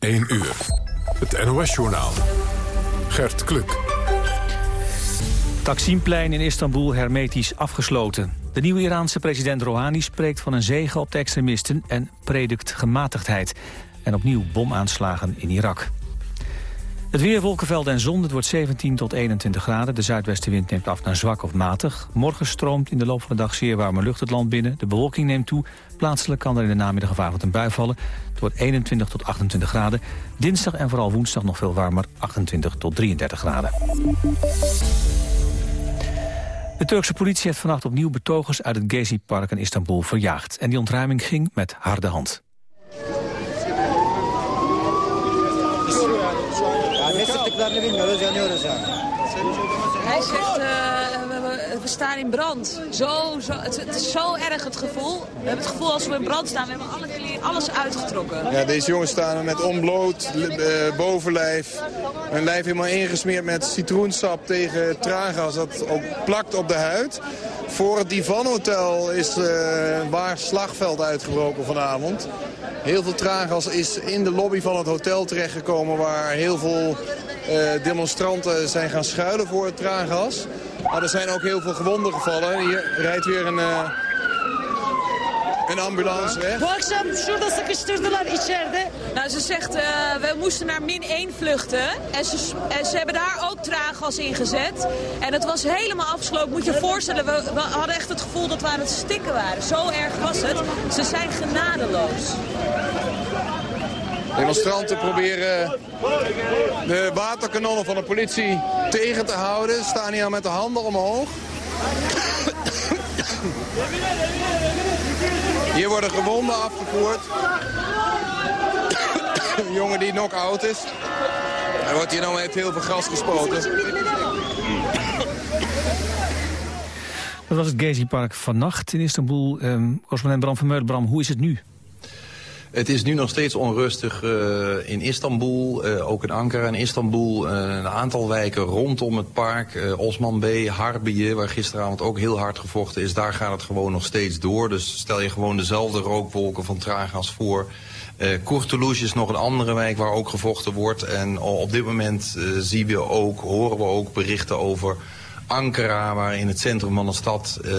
1 uur. Het NOS-journaal. Gert Kluk. Taksimplein in Istanbul hermetisch afgesloten. De nieuwe Iraanse president Rouhani spreekt van een zege op de extremisten... en predikt gematigdheid. En opnieuw bomaanslagen in Irak. Het weer, wolkenvelden en zon, het wordt 17 tot 21 graden. De zuidwestenwind neemt af naar zwak of matig. Morgen stroomt in de loop van de dag zeer warme lucht het land binnen. De bewolking neemt toe. Plaatselijk kan er in de namiddag avond een bui vallen. Het wordt 21 tot 28 graden. Dinsdag en vooral woensdag nog veel warmer, 28 tot 33 graden. De Turkse politie heeft vannacht opnieuw betogers uit het Gezi-park in Istanbul verjaagd. En die ontruiming ging met harde hand. Hij zegt, uh, we, we, staan in brand. Zo, zo, het, is zo erg het gevoel. We hebben het gevoel als we in brand staan, we hebben alle alles uitgetrokken. Ja, deze jongens staan met onbloot uh, bovenlijf. Hun lijf helemaal ingesmeerd met citroensap tegen traangas dat ook plakt op de huid. Voor het Divan Hotel is uh, waar slagveld uitgebroken vanavond. Heel veel traangas is in de lobby van het hotel terechtgekomen... waar heel veel uh, demonstranten zijn gaan schuilen voor het traangas. Maar er zijn ook heel veel gewonden gevallen. Hier rijdt weer een, uh, een ambulance weg. Bu akşam şurada sıkıştırdılar içeride. Nou, ze zegt, uh, we moesten naar min 1 vluchten. En ze, en ze hebben daar ook traangas ingezet. En het was helemaal afgesloten. Moet je je voorstellen, we, we hadden echt het gevoel dat we aan het stikken waren. Zo erg was het. Ze zijn genadeloos. Demonstranten proberen de waterkanonnen van de politie tegen te houden. Staan hier met de handen omhoog. Hier worden gewonden afgevoerd. Een jongen die knock-out is. Er wordt hier nou met heel veel gas gespoten. Dat was het Gezi-park vannacht in Istanbul. Um, correspondent Bram van Meulen. Bram, hoe is het nu? Het is nu nog steeds onrustig uh, in Istanbul, uh, ook in Ankara en Istanbul. Uh, een aantal wijken rondom het park, Osman Bey, Harbiye, waar gisteravond ook heel hard gevochten is. Daar gaat het gewoon nog steeds door. Dus stel je gewoon dezelfde rookwolken van traangas voor. Uh, is nog een andere wijk waar ook gevochten wordt. En op dit moment zien we ook, horen we ook berichten over Ankara, waar in het centrum van de stad uh,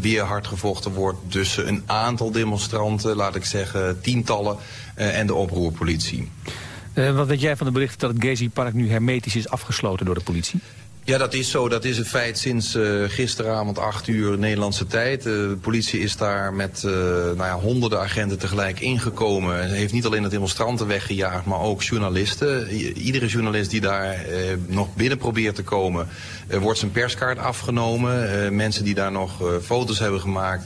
weer hard gevochten wordt tussen een aantal demonstranten, laat ik zeggen tientallen, uh, en de oproerpolitie. Uh, wat weet jij van de berichten dat het Gezi-park nu hermetisch is afgesloten door de politie? Ja, dat is zo. Dat is een feit sinds uh, gisteravond 8 uur Nederlandse tijd. Uh, de politie is daar met uh, nou ja, honderden agenten tegelijk ingekomen. En heeft niet alleen de demonstranten weggejaagd, maar ook journalisten. Iedere journalist die daar nog binnen probeert te komen, wordt zijn perskaart afgenomen. mensen die daar nog foto's hebben gemaakt...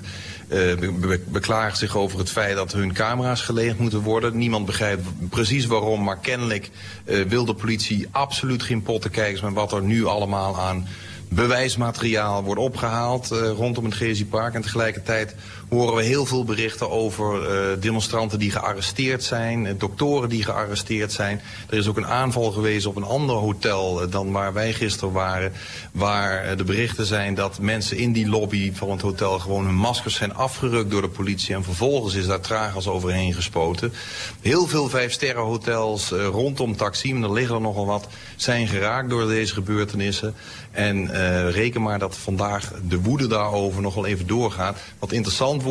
Be beklagen zich over het feit dat hun camera's geleegd moeten worden. Niemand begrijpt precies waarom, maar kennelijk uh, wil de politie absoluut geen pottenkijkers met wat er nu allemaal aan bewijsmateriaal wordt opgehaald uh, rondom het Gezi-park. En tegelijkertijd horen we heel veel berichten over uh, demonstranten die gearresteerd zijn, uh, doktoren die gearresteerd zijn. Er is ook een aanval geweest op een ander hotel uh, dan waar wij gisteren waren, waar de berichten zijn dat mensen in die lobby van het hotel gewoon hun maskers zijn afgerukt door de politie en vervolgens is daar traaggas overheen gespoten. Heel veel vijfsterrenhotels rondom Taksim, er liggen er nogal wat, zijn geraakt door deze gebeurtenissen. En reken maar dat vandaag de woede daarover nog wel even doorgaat. Wat interessant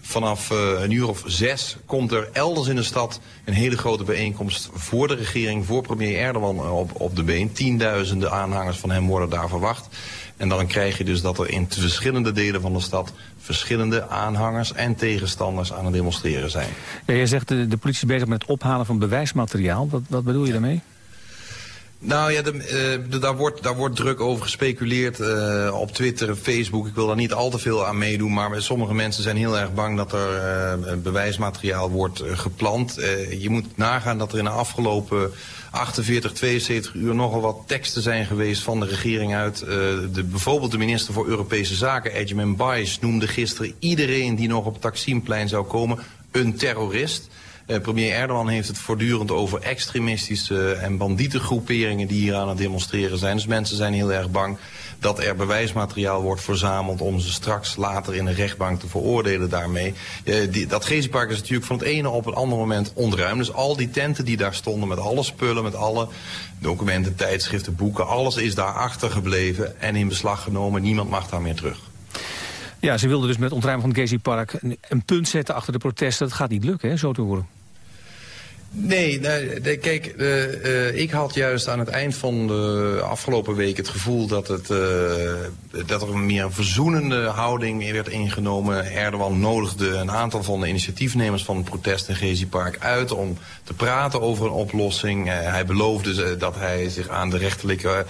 vanaf uh, een uur of zes komt er elders in de stad een hele grote bijeenkomst voor de regering, voor premier Erdogan op, op de been. Tienduizenden aanhangers van hem worden daar verwacht. En dan krijg je dus dat er in verschillende delen van de stad verschillende aanhangers en tegenstanders aan het demonstreren zijn. Ja, jij zegt de, de politie is bezig met het ophalen van bewijsmateriaal. Wat, wat bedoel je daarmee? Nou ja, de, daar, wordt, daar wordt druk over gespeculeerd uh, op Twitter en Facebook. Ik wil daar niet al te veel aan meedoen, maar sommige mensen zijn heel erg bang dat er uh, bewijsmateriaal wordt geplant. je moet nagaan dat er in de afgelopen 48, 72 uur nogal wat teksten zijn geweest van de regering uit. de, bijvoorbeeld de minister voor Europese Zaken, Edmund Bais, noemde gisteren iedereen die nog op het Taksimplein zou komen een terrorist. Premier Erdogan heeft het voortdurend over extremistische en bandietengroeperingen die hier aan het demonstreren zijn. Dus mensen zijn heel erg bang dat er bewijsmateriaal wordt verzameld om ze straks later in de rechtbank te veroordelen daarmee. die, dat Gezipark is natuurlijk van het ene op het andere moment ontruimd. Dus al die tenten die daar stonden met alle spullen, met alle documenten, tijdschriften, boeken, alles is daar achtergebleven en in beslag genomen. Niemand mag daar meer terug. Ja, ze wilden dus met ontruimen van het Gezi Park een punt zetten achter de protesten. Dat gaat niet lukken, hè, zo te horen. Nee, kijk, uh, uh, ik had juist aan het eind van de afgelopen week het gevoel dat, het, uh, dat er meer een verzoenende houding werd ingenomen. Erdogan nodigde een aantal van de initiatiefnemers van het protest in Gezi Park uit om te praten over een oplossing. hij beloofde dat hij zich aan de rechterlijke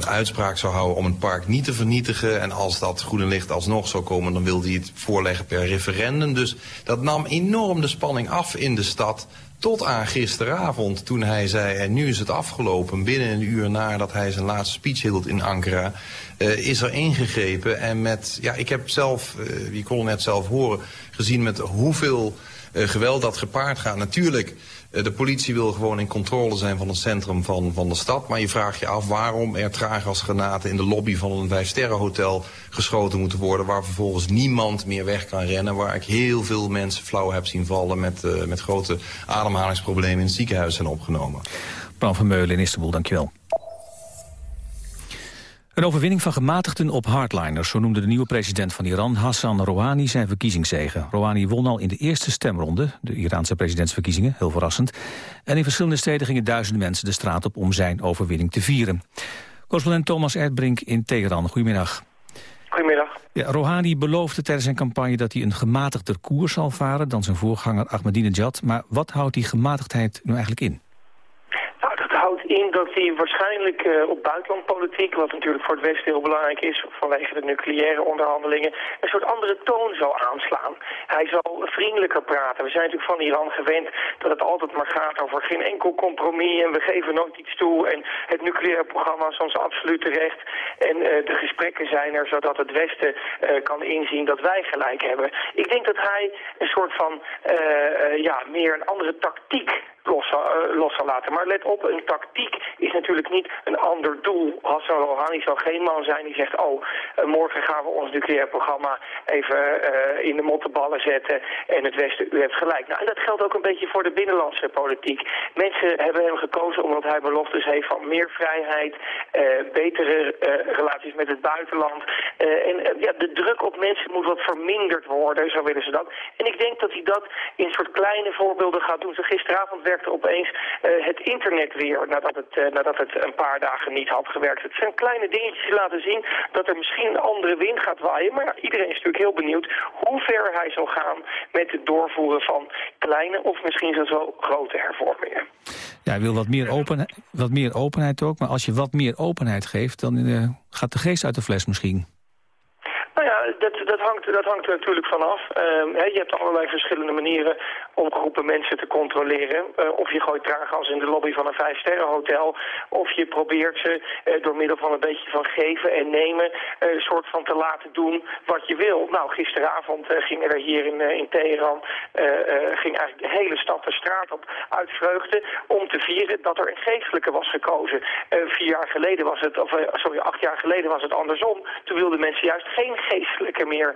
uitspraak zou houden om het park niet te vernietigen. En als dat groene licht alsnog zou komen, dan wilde hij het voorleggen per referendum. Dus dat nam enorm de spanning af in de stad. Tot aan gisteravond toen hij zei, en nu is het afgelopen, binnen een uur nadat hij zijn laatste speech hield in Ankara, uh, is er ingegrepen. En met, ja, ik heb zelf, uh, je kon net zelf horen, gezien met hoeveel uh, geweld dat gepaard gaat. Natuurlijk eh, de politie wil gewoon in controle zijn van het centrum van, van de stad. Maar je vraagt je af waarom er traaggasgranaten in de lobby van een vijfsterrenhotel geschoten moeten worden. Waar vervolgens niemand meer weg kan rennen. Waar ik heel veel mensen flauw heb zien vallen met, uh, met grote ademhalingsproblemen in het ziekenhuis zijn opgenomen. Bram van Meulen in Istanbul, dankjewel. Een overwinning van gematigden op hardliners, zo noemde de nieuwe president van Iran, Hassan Rouhani, zijn verkiezingszegen. Rouhani won al in de eerste stemronde, de Iraanse presidentsverkiezingen, heel verrassend. En in verschillende steden gingen duizenden mensen de straat op om zijn overwinning te vieren. Correspondent Thomas Erdbrink in Teheran, goedemiddag. Goedemiddag. Ja, Rouhani beloofde tijdens zijn campagne dat hij een gematigder koers zal varen dan zijn voorganger Ahmadinejad. Maar wat houdt die gematigdheid nu eigenlijk in? Dat hij waarschijnlijk uh, op buitenlandpolitiek, wat natuurlijk voor het Westen heel belangrijk is vanwege de nucleaire onderhandelingen, een soort andere toon zal aanslaan. Hij zal vriendelijker praten. We zijn natuurlijk van Iran gewend dat het altijd maar gaat over geen enkel compromis en we geven nooit iets toe en het nucleaire programma is ons absolute recht. En uh, de gesprekken zijn er zodat het Westen uh, kan inzien dat wij gelijk hebben. Ik denk dat hij een soort van ja, meer een andere tactiek los, los zal laten. Maar let op, een tactiek is natuurlijk niet een ander doel. Hassan Rouhani zal geen man zijn die zegt... oh, uh, morgen gaan we ons nucleair programma even uh, in de mottenballen zetten... en het Westen, u hebt gelijk. Nou, en dat geldt ook een beetje voor de binnenlandse politiek. Mensen hebben hem gekozen omdat hij beloftes heeft van meer vrijheid... betere relaties met het buitenland. en ja, de druk op mensen moet wat verminderd worden, zo willen ze dat. En ik denk dat hij dat in soort kleine voorbeelden gaat doen. Zo gisteravond werkte opeens het internet weer nadat het, nadat het een paar dagen niet had gewerkt. Het zijn kleine dingetjes die laten zien dat er misschien een andere wind gaat waaien. Maar iedereen is natuurlijk heel benieuwd hoe ver hij zal gaan met het doorvoeren van kleine of misschien zelfs wel grote hervormingen. Ja, hij wil wat meer, openheid, wat meer openheid ook, maar als je wat meer openheid geeft, dan uh, gaat de geest uit de fles misschien. Nou ja, dat, dat, hangt, dat hangt er natuurlijk vanaf. Uh, je hebt allerlei verschillende manieren om groepen mensen te controleren. Uh, of je gooit traaggas in de lobby van een vijfsterrenhotel. Of je probeert ze uh, door middel van een beetje van geven en nemen... Een soort van te laten doen wat je wil. Nou, gisteravond gingen er hier in, in Teheran... ging eigenlijk de hele stad de straat op uit vreugde... om te vieren dat er een geestelijke was gekozen. vier jaar geleden was het, of sorry, acht jaar geleden was het andersom. Toen wilden mensen juist geen geestelijke meer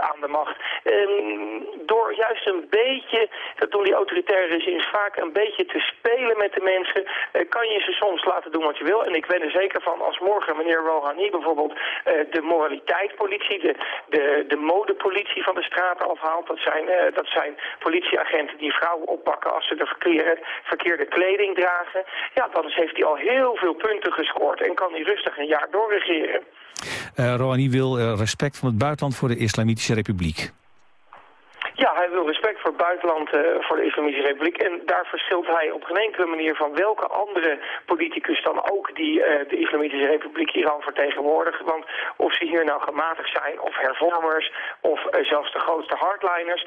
aan de macht. Ehm, door juist een beetje dat doen die autoritaire regimes vaak een beetje te spelen met de mensen. Uh, kan je ze soms laten doen wat je wil. En ik ben er zeker van als morgen meneer Rouhani bijvoorbeeld uh, de moraliteitspolitie, de, de, de modepolitie van de straten afhaalt. Dat zijn, uh, dat zijn politieagenten die vrouwen oppakken als ze de verkeerde, verkeerde kleding dragen. Ja, dan heeft hij al heel veel punten gescoord en kan hij rustig een jaar doorregeren. Uh, Rouhani wil respect van het buitenland voor de Islamitische Republiek. Ja, hij wil respect voor het buitenland, uh, voor de Islamitische Republiek. En daar verschilt hij op geen enkele manier van welke andere politicus dan ook die uh, de Islamitische Republiek Iran vertegenwoordigt. Want of ze hier nou gematigd zijn, of hervormers, of uh, zelfs de grootste hardliners.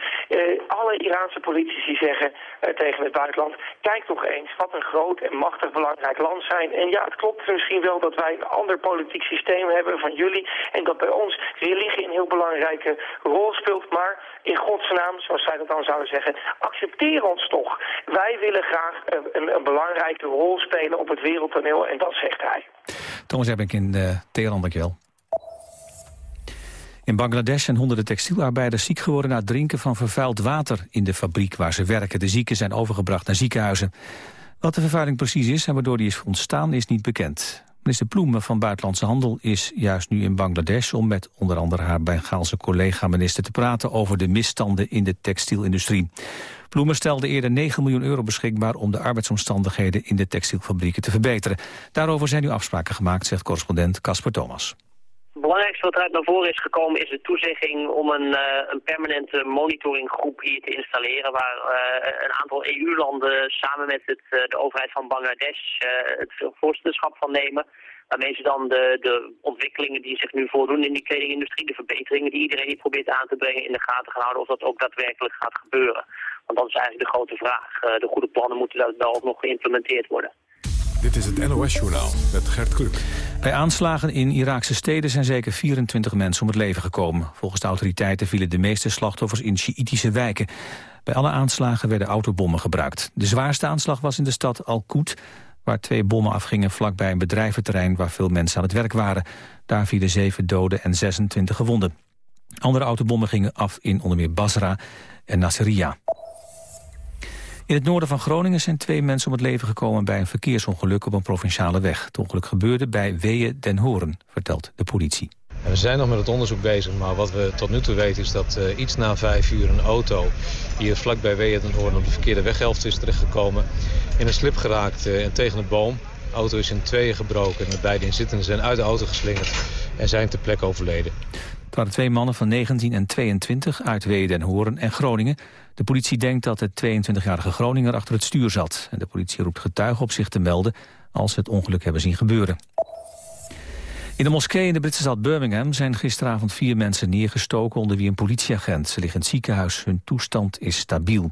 alle Iraanse politici zeggen tegen het buitenland, kijk toch eens wat een groot en machtig belangrijk land zijn. En ja, het klopt misschien wel dat wij een ander politiek systeem hebben van jullie. En dat bij ons religie een heel belangrijke rol speelt. Maar in godsnaam zoals zij dat dan zouden zeggen, accepteer ons toch. Wij willen graag een, een belangrijke rol spelen op het wereldtoneel en dat zegt hij. Thomas ik in uh, Teheran, dankjewel. In Bangladesh zijn honderden textielarbeiders ziek geworden... na het drinken van vervuild water in de fabriek waar ze werken. De zieken zijn overgebracht naar ziekenhuizen. Wat de vervuiling precies is en waardoor die is ontstaan is niet bekend. Minister Ploemen van Buitenlandse Handel is juist nu in Bangladesh... om met onder andere haar Bengaalse collega-minister te praten... over de misstanden in de textielindustrie. Ploemen stelde eerder 9 miljoen euro beschikbaar... om de arbeidsomstandigheden in de textielfabrieken te verbeteren. Daarover zijn nu afspraken gemaakt, zegt correspondent Casper Thomas. Belangrijkste wat eruit naar voren is gekomen is de toezegging om een, uh, een permanente monitoringgroep hier te installeren waar uh, een aantal EU-landen samen met het, uh, de overheid van Bangladesh het voorzitterschap van nemen. Waarmee ze dan de, de ontwikkelingen die zich nu voordoen in die kledingindustrie, de verbeteringen die iedereen hier probeert aan te brengen in de gaten gaan houden of dat ook daadwerkelijk gaat gebeuren. Want dat is eigenlijk de grote vraag. de goede plannen moeten wel ook nog geïmplementeerd worden. Dit is het NOS-journaal met Gert Kluk. Bij aanslagen in Iraakse steden zijn zeker 24 mensen om het leven gekomen. Volgens de autoriteiten vielen de meeste slachtoffers in Sjiitische wijken. Bij alle aanslagen werden autobommen gebruikt. De zwaarste aanslag was in de stad Al-Qud... waar twee bommen afgingen vlakbij een bedrijventerrein... waar veel mensen aan het werk waren. Daar vielen zeven doden en 26 gewonden. Andere autobommen gingen af in onder meer Basra en Nasiriyah. In het noorden van Groningen zijn twee mensen om het leven gekomen... bij een verkeersongeluk op een provinciale weg. Het ongeluk gebeurde bij Weeën den Horen, vertelt de politie. We zijn nog met het onderzoek bezig, maar wat we tot nu toe weten is dat uh, iets na vijf uur een auto hier vlakbij Weeën den Hoorn op de verkeerde weghelft is terechtgekomen. In een slip geraakt uh, en tegen een boom. De auto is in tweeën gebroken en de beide inzittenden zijn uit de auto geslingerd en zijn ter plekke overleden. Het waren twee mannen van 19 en 22 uit Weeën den Hoorn en Groningen. De politie denkt dat de 22-jarige Groninger achter het stuur zat. En de politie roept getuigen op zich te melden als ze het ongeluk hebben zien gebeuren. In de moskee in de Britse stad Birmingham zijn gisteravond vier mensen neergestoken onder wie een politieagent. Ze liggen in het ziekenhuis, hun toestand is stabiel.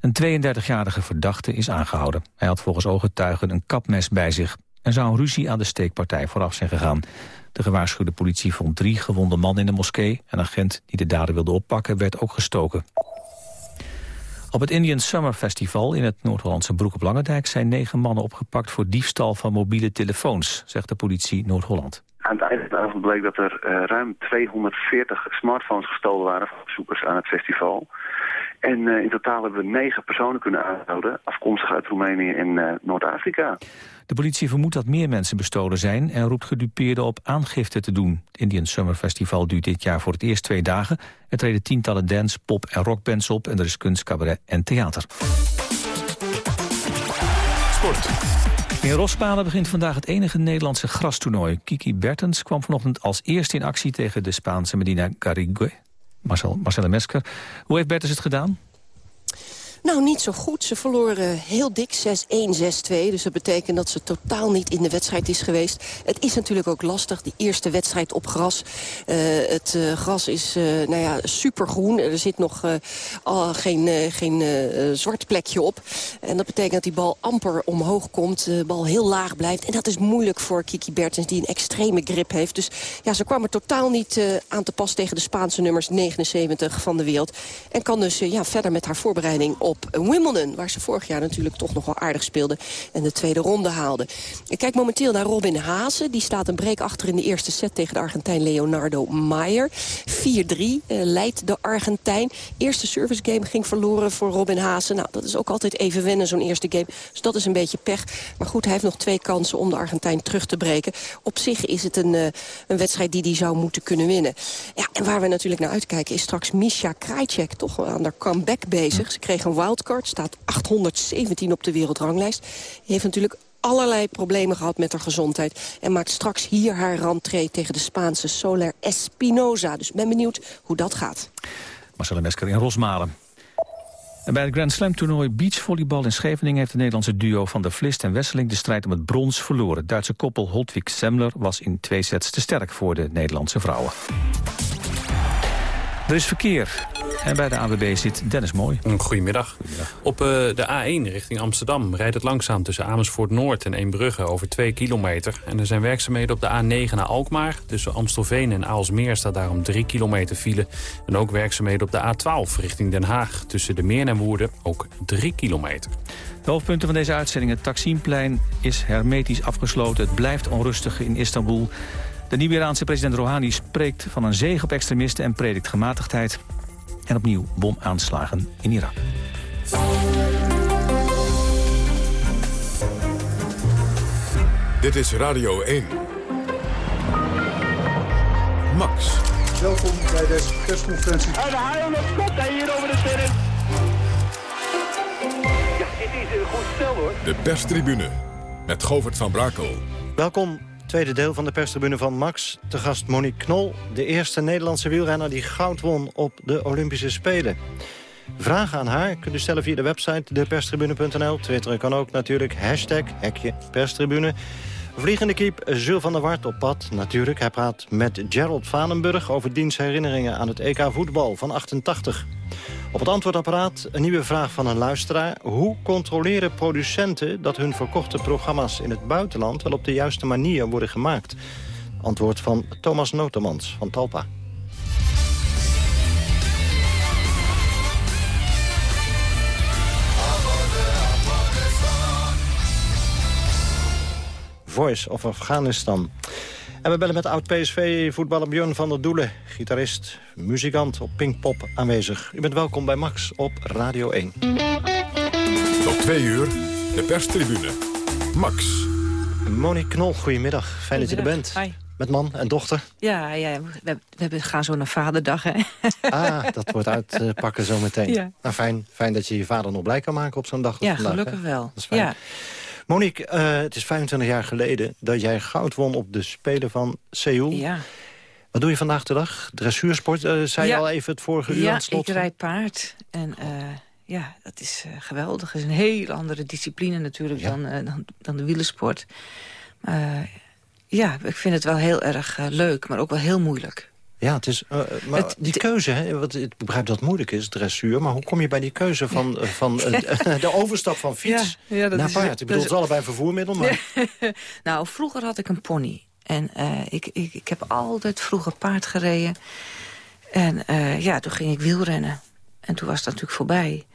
Een 32-jarige verdachte is aangehouden. Hij had volgens ooggetuigen een kapmes bij zich. Er zou een ruzie aan de steekpartij vooraf zijn gegaan. De gewaarschuwde politie vond drie gewonde mannen in de moskee. Een agent die de dader wilde oppakken werd ook gestoken. Op het Indian Summer Festival in het Noord-Hollandse Broek op Langendijk... zijn negen mannen opgepakt voor diefstal van mobiele telefoons, zegt de politie Noord-Holland. Aan het einde van de avond bleek dat er uh, ruim 240 smartphones gestolen waren van bezoekers aan het festival. En uh, in totaal hebben we negen personen kunnen aanhouden, afkomstig uit Roemenië en uh, Noord-Afrika. De politie vermoedt dat meer mensen bestolen zijn en roept gedupeerden op aangifte te doen. Het Indian Summer Festival duurt dit jaar voor het eerst twee dagen. Er treden tientallen dance, pop en rockbands op en er is kunst, cabaret en theater. Sport. In Rospalen begint vandaag het enige Nederlandse grastoernooi. Kiki Bertens kwam vanochtend als eerste in actie tegen de Spaanse Medina Garrigue. Marcel, Marcella Mesker. Hoe heeft Bertens het gedaan? Nou, niet zo goed. Ze verloren heel dik 6-1, 6-2. Dus dat betekent dat ze totaal niet in de wedstrijd is geweest. Het is natuurlijk ook lastig, die eerste wedstrijd op gras. Uh, het uh, gras is uh, nou ja, supergroen. Er zit nog al geen, geen zwart plekje op. En dat betekent dat die bal amper omhoog komt. De bal heel laag blijft. En dat is moeilijk voor Kiki Bertens, die een extreme grip heeft. Dus ja, ze kwam er totaal niet aan te pas tegen de Spaanse nummers 79 van de wereld. En kan dus ja, verder met haar voorbereiding op Wimbledon. Waar ze vorig jaar natuurlijk toch nog wel aardig speelde. En de tweede ronde haalde. Ik kijk momenteel naar Robin Haase. Die staat een break achter in de eerste set tegen de Argentijn Leonardo Maier. 4-3 uh, eh, leidt de Argentijn. Eerste service game ging verloren voor Robin Haase. Nou, dat is ook altijd even wennen, zo'n eerste game. Dus dat is een beetje pech. Maar goed, hij heeft nog twee kansen om de Argentijn terug te breken. Op zich is het een, uh, een wedstrijd die hij zou moeten kunnen winnen. Ja, en waar we natuurlijk naar uitkijken is straks Misha Krajcek. Toch aan de comeback bezig. Ze kreeg een wildcard, staat 817 op de wereldranglijst. Heeft natuurlijk allerlei problemen gehad met haar gezondheid... en maakt straks hier haar rentree tegen de Spaanse Soler Espinoza. Dus ben benieuwd hoe dat gaat. Marcella Mesker in Rosmalen. En bij het Grand Slam toernooi beachvolleybal in Scheveningen... heeft het Nederlandse duo van der Vlist en Wesseling de strijd om het brons verloren. Duitse koppel Holtwig Semmler was in twee sets te sterk voor de Nederlandse vrouwen. Er is verkeer. En bij de AWB zit Dennis Mooi. Goedemiddag. Op uh, de A1 richting Amsterdam rijdt het langzaam tussen Amersfoort Noord en Eembrugge over 2 kilometer. En er zijn werkzaamheden op de A9 naar Alkmaar. Tussen Amstelveen en Aalsmeer staat daarom 3 kilometer file. En ook werkzaamheden op de A12 richting Den Haag. Tussen de Meer en Woerden ook 3 kilometer. De hoofdpunten van deze uitzending. Het Taksimplein is hermetisch afgesloten. Het blijft onrustig in Istanbul. De nieuwe Iraanse president Rouhani spreekt van een zege op extremisten en predikt gematigdheid. En opnieuw bomaanslagen in Irak. Dit is Radio 1. Max. Welkom bij deze persconferentie. En de haal op hier over de terrein. Ja, dit is een goed stel hoor. De perstribune met Govert van Brakel. Welkom Tweede deel van de perstribune van Max. Te gast Monique Knol, de eerste Nederlandse wielrenner... die goud won op de Olympische Spelen. Vragen aan haar kunt u stellen via de website deperstribune.nl. Twitteren kan ook natuurlijk. Hashtag hekje perstribune. Vliegende kiep Jules van der Wart op pad. Natuurlijk, hij praat met Gerald Vanenburg... over diens herinneringen aan het EK voetbal van 88. Op het antwoordapparaat een nieuwe vraag van een luisteraar. Hoe controleren producenten dat hun verkochte programma's in het buitenland... wel op de juiste manier worden gemaakt? Antwoord van Thomas Notemans van Talpa. Voice of Afghanistan. En we bellen met oud-PSV-voetballer Björn van der Doelen. Gitarist, muzikant op Pinkpop aanwezig. U bent welkom bij Max op Radio 1. Tot twee uur, de perstribune. Max. Monique Knol, goedemiddag. Fijn dat je er bent. Hi. Met man en dochter? Ja, ja we, we gaan zo naar vaderdag, hè? Ah, dat wordt uitpakken zo meteen. Ja. Nou, fijn, fijn dat je je vader nog blij kan maken op zo'n dag. Ja, vandaag, gelukkig hè? wel. Dat is fijn. Ja. Monique, uh, het is 25 jaar geleden dat jij goud won op de Spelen van Seoul. Ja. Wat doe je vandaag de dag? Dressuursport, uh, zei ja. je al even het vorige uur ja, aan het slot? ik rijd paard. En uh, ja, dat is geweldig. Het is een heel andere discipline natuurlijk Ja. dan, dan, dan de wielersport. ja, ik vind het wel heel erg leuk, maar ook wel heel moeilijk. Ja, het is, uh, maar Het- die keuze, hè, wat, ik begrijp dat het moeilijk is, dressuur... maar hoe kom je bij die keuze van, eh, van eh, de overstap van fiets Ja, ja, dat naar paard? Ik bedoel, het is allebei een vervoermiddel, maar... nou, vroeger had ik een pony. En eh, ik, ik, ik heb altijd vroeger paard gereden. En eh, ja, toen ging ik wielrennen. En toen was dat natuurlijk voorbij.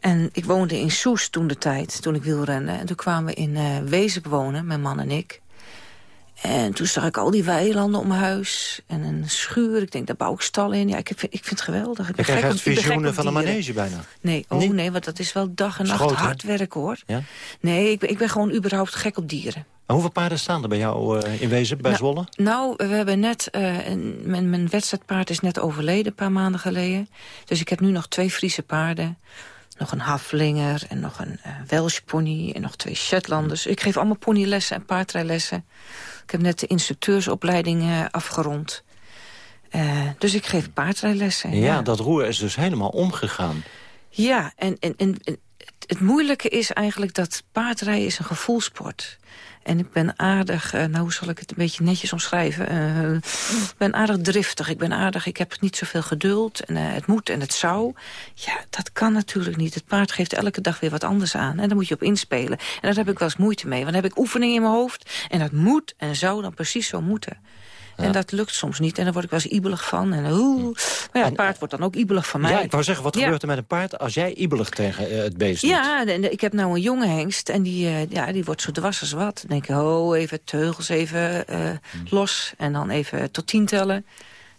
En ik woonde in Soes toen de tijd, toen ik wielrende. En toen kwamen we in eh Wezen wonen, mijn man en ik. En toen zag ik al die weilanden om huis. En een schuur. Ik denk, daar bouw ik stal in. Ja, ik, heb, ik vind het geweldig. Ik gek echt visioenen van een manege bijna. Nee, oh Niet? nee, want dat is wel dag en nacht Schoot, hard werk, hoor. Ja? Nee, ik ben, ik ben gewoon überhaupt gek op dieren. Maar hoeveel paarden staan er bij jou eh, in wezen, bij Nou, Zwolle? Nou, we hebben net... eh, een- mijn, mijn wedstrijdpaard is net overleden, een paar maanden geleden. Dus ik heb nu nog twee Friese paarden. Nog een Haflinger en nog een eh Welsh pony en nog twee Shetlanders. Ik geef allemaal ponylessen en paardrijlessen. Ik heb net de instructeursopleiding afgerond. Eh, dus ik geef paardrijlessen. Ja, dat roer is dus helemaal omgegaan. Ja, en, en, en het moeilijke is eigenlijk dat paardrijden is een gevoelsport. En ik ben aardig, eh, nou hoe zal ik het een beetje netjes omschrijven? Eh, ik ben aardig driftig, ik ben aardig, ik heb niet zoveel geduld. En eh, het moet en het zou. Ja, dat kan natuurlijk niet. Het paard geeft elke dag weer wat anders aan. En daar moet je op inspelen. En daar heb ik wel eens moeite mee. Want dan heb ik oefeningen in mijn hoofd. En dat moet en zou dan precies zo moeten. En dat lukt soms niet. En daar word ik wel eens ibelig van. En, oeh. Maar ja, het paard wordt dan ook ibelig van mij. Ja, ik wou zeggen, wat Ja. gebeurt er met een paard als jij ibelig tegen eh, het beest doet? Ja, ik heb nou een jonge hengst en die, eh, ja, die wordt zo dwars als wat. Dan denk ik, oh, even teugels even eh, Hmm. los en dan even tot tien tellen.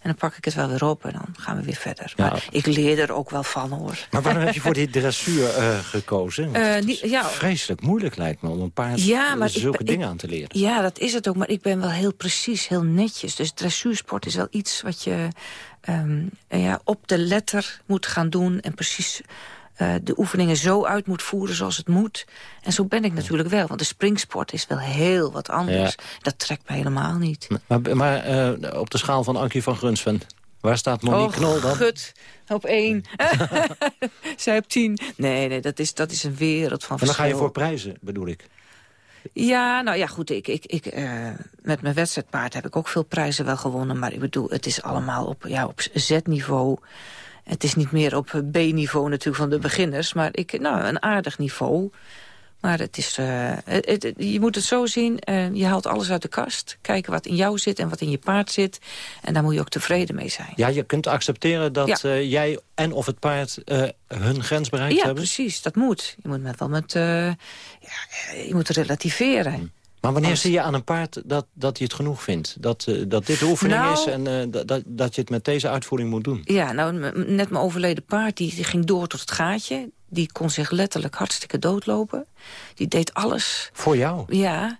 En dan pak ik het wel weer op en dan gaan we weer verder. Ja. Maar ik leer er ook wel van, hoor. Maar waarom heb je voor die dressuur eh, gekozen? Want Eh, niet- ja. vreselijk moeilijk lijkt me om een paard Ja, maar ik zulke dingen ik- aan te leren. Ja, dat is het ook. Maar ik ben wel heel precies, heel netjes. Dus dressuursport is wel iets wat je ehm, ja, op de letter moet gaan doen. En precies eh, de oefeningen zo uit moet voeren zoals het moet. En zo ben ik natuurlijk wel. Want de springsport is wel heel wat anders. Dat trekt me helemaal niet. Maar, maar eh, op de schaal van Ankie van Grunsven, waar staat Monique oh, Knol dan? gut. Op één. Zij op tien. Nee, nee, dat is, dat is een wereld van En dan ga je verschil. voor prijzen, bedoel ik. Ja, nou ja, goed. Ik, ik, ik, eh, met mijn wedstrijdpaard heb ik ook veel prijzen wel gewonnen. Maar ik bedoel, het is allemaal op, ja, op Z-niveau. Het is niet meer op B-niveau natuurlijk van de beginners... maar ik, nou, een aardig niveau. Maar het is, uh, het, je moet het zo zien, uh, je haalt alles uit de kast. Kijken wat in jou zit en wat in je paard zit. En daar moet je ook tevreden mee zijn. Ja, je kunt accepteren dat ja. uh, jij en of het paard hun grens bereikt ja, hebben? Ja, precies. Dat moet. Je moet met wel met... ja, je moet relativeren. Hm. Maar wanneer Als... zie je aan een paard dat, dat hij het genoeg vindt? Dat, uh, dat dit de oefening nou, is en uh, dat, dat je het met deze uitvoering moet doen? Ja, nou, net mijn overleden paard die, ging door tot het gaatje. Die kon zich letterlijk hartstikke doodlopen. Die deed alles. Voor jou? Ja.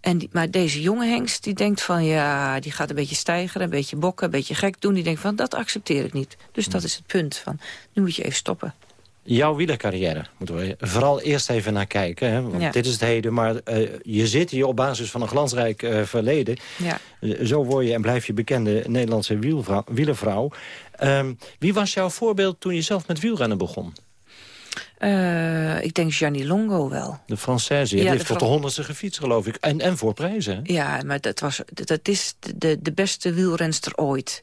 En die, maar deze jonge hengst, die denkt van... ja, die gaat een beetje stijgeren, een beetje bokken, een beetje gek doen. Die denkt van, dat accepteer ik niet. Dus dat is het punt van, nu moet je even stoppen jouw wielercarrière moeten we vooral eerst even naar kijken. Hè? Want ja. dit is het heden, maar uh, je zit hier op basis van een glansrijk uh, verleden. Ja. Uh, zo word je en blijf je bekende Nederlandse wielvrouw, wielervrouw. Um, wie was jouw voorbeeld toen je zelf met wielrennen begon? ik denk Gianni Longo wel. De Française, die Ja, heeft de tot de honderdste gefietst, geloof ik. En, en voor prijzen. hè? Ja, maar dat, was, dat is de, de beste wielrenster ooit.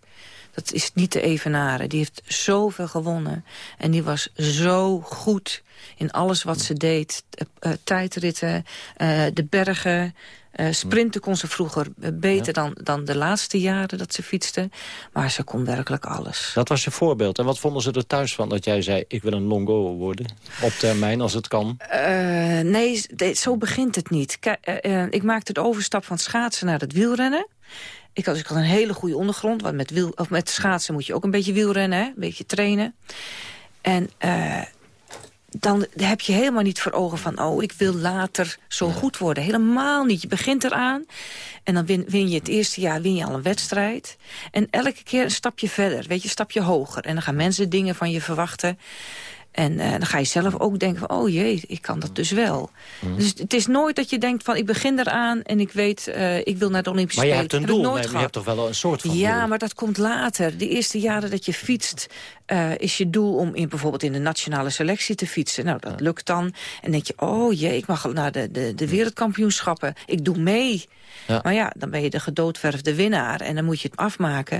Dat is niet te evenaren. Die heeft zoveel gewonnen. En die was zo goed in alles wat ze deed. Uh, tijdritten, uh, de bergen... Uh, sprinten kon ze vroeger beter ja. dan, dan de laatste jaren dat ze fietste. Maar ze kon werkelijk alles. Dat was je voorbeeld. En wat vonden ze er thuis van dat jij zei... ik wil een longo worden, op termijn als het kan? Uh, nee, zo begint het niet. Uh, ik maakte de overstap van schaatsen naar het wielrennen. Ik had, ik had een hele goede ondergrond. Want met, wiel, of met schaatsen moet je ook een beetje wielrennen, hè? een beetje trainen. En uh, dan heb je helemaal niet voor ogen van... oh, ik wil later zo goed worden. Helemaal niet. Je begint eraan en dan win, win, je het eerste jaar win je al een wedstrijd. En elke keer een stapje verder, weet je, een stapje hoger. En dan gaan mensen dingen van je verwachten... En uh, dan ga je zelf ook denken van, oh jee, ik kan dat dus wel. Mm. Dus het is nooit dat je denkt van, ik begin eraan en ik weet, uh, ik wil naar de Olympische Spelen. Maar je hebt een doel, nee, je hebt toch wel een soort van Ja, doel. maar dat komt later. De eerste jaren dat je fietst, uh, is je doel om in, bijvoorbeeld in de nationale selectie te fietsen. Nou, dat lukt dan. En denk je, oh jee, ik mag naar de, de, de wereldkampioenschappen. Ik doe mee. Ja. Maar ja, dan ben je de gedoodverfde winnaar en dan moet je het afmaken.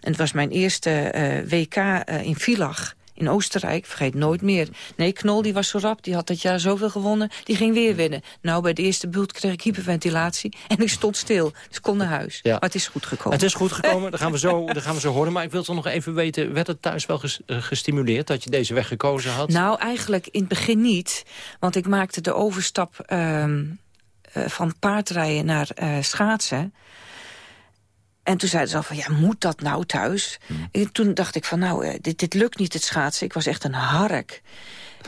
En het was mijn eerste WK in Villach in Oostenrijk, vergeet nooit meer. Nee, Knol die was zo rap, die had dat jaar zoveel gewonnen, die ging weer winnen. Nou, bij de eerste bult kreeg ik hyperventilatie en ik stond stil. Dus ik kon naar huis. Ja. Maar het is goed gekomen. Het is goed gekomen, dat gaan, we zo, dat gaan we zo horen. Maar ik wil toch nog even weten, werd het thuis wel gestimuleerd dat je deze weg gekozen had? Nou, eigenlijk in het begin niet. Want ik maakte de overstap um, uh, van paardrijden naar uh, schaatsen. En toen zeiden ze al van, ja, moet dat nou thuis? Hmm. En toen dacht ik van, nou, dit, dit lukt niet, het schaatsen. Ik was echt een hark.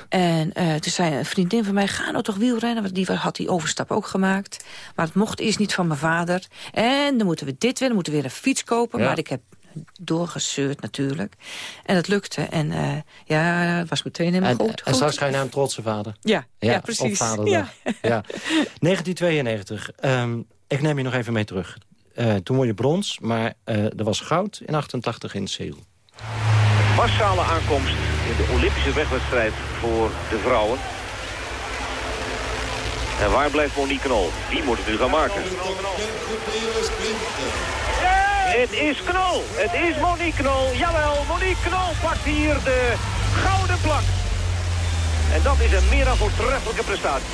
En uh, toen zei een vriendin van mij, ga nou toch wielrennen? Want die had die overstap ook gemaakt. Maar het mocht eerst niet van mijn vader. En dan moeten we dit weer, dan moeten we weer een fiets kopen. Ja. Maar ik heb doorgezeurd natuurlijk. En dat lukte. En uh, ja, het was meteen helemaal en, goed. En goed. straks ga je naar een trotse vader. Ja, ja, ja precies. Op vaderdag. Ja. ja. 1992. Um, ik neem je nog even mee terug. Uh, toen won je brons, maar uh, er was goud in 88 in Seoul. Massale aankomst in de Olympische wegwedstrijd voor de vrouwen. En waar blijft Monique Knol? Die moet het nu gaan maken. Het is Knol. Het is Monique Knol. Jawel, Monique Knol pakt hier de gouden plak. En dat is een meer dan voortreffelijke prestatie.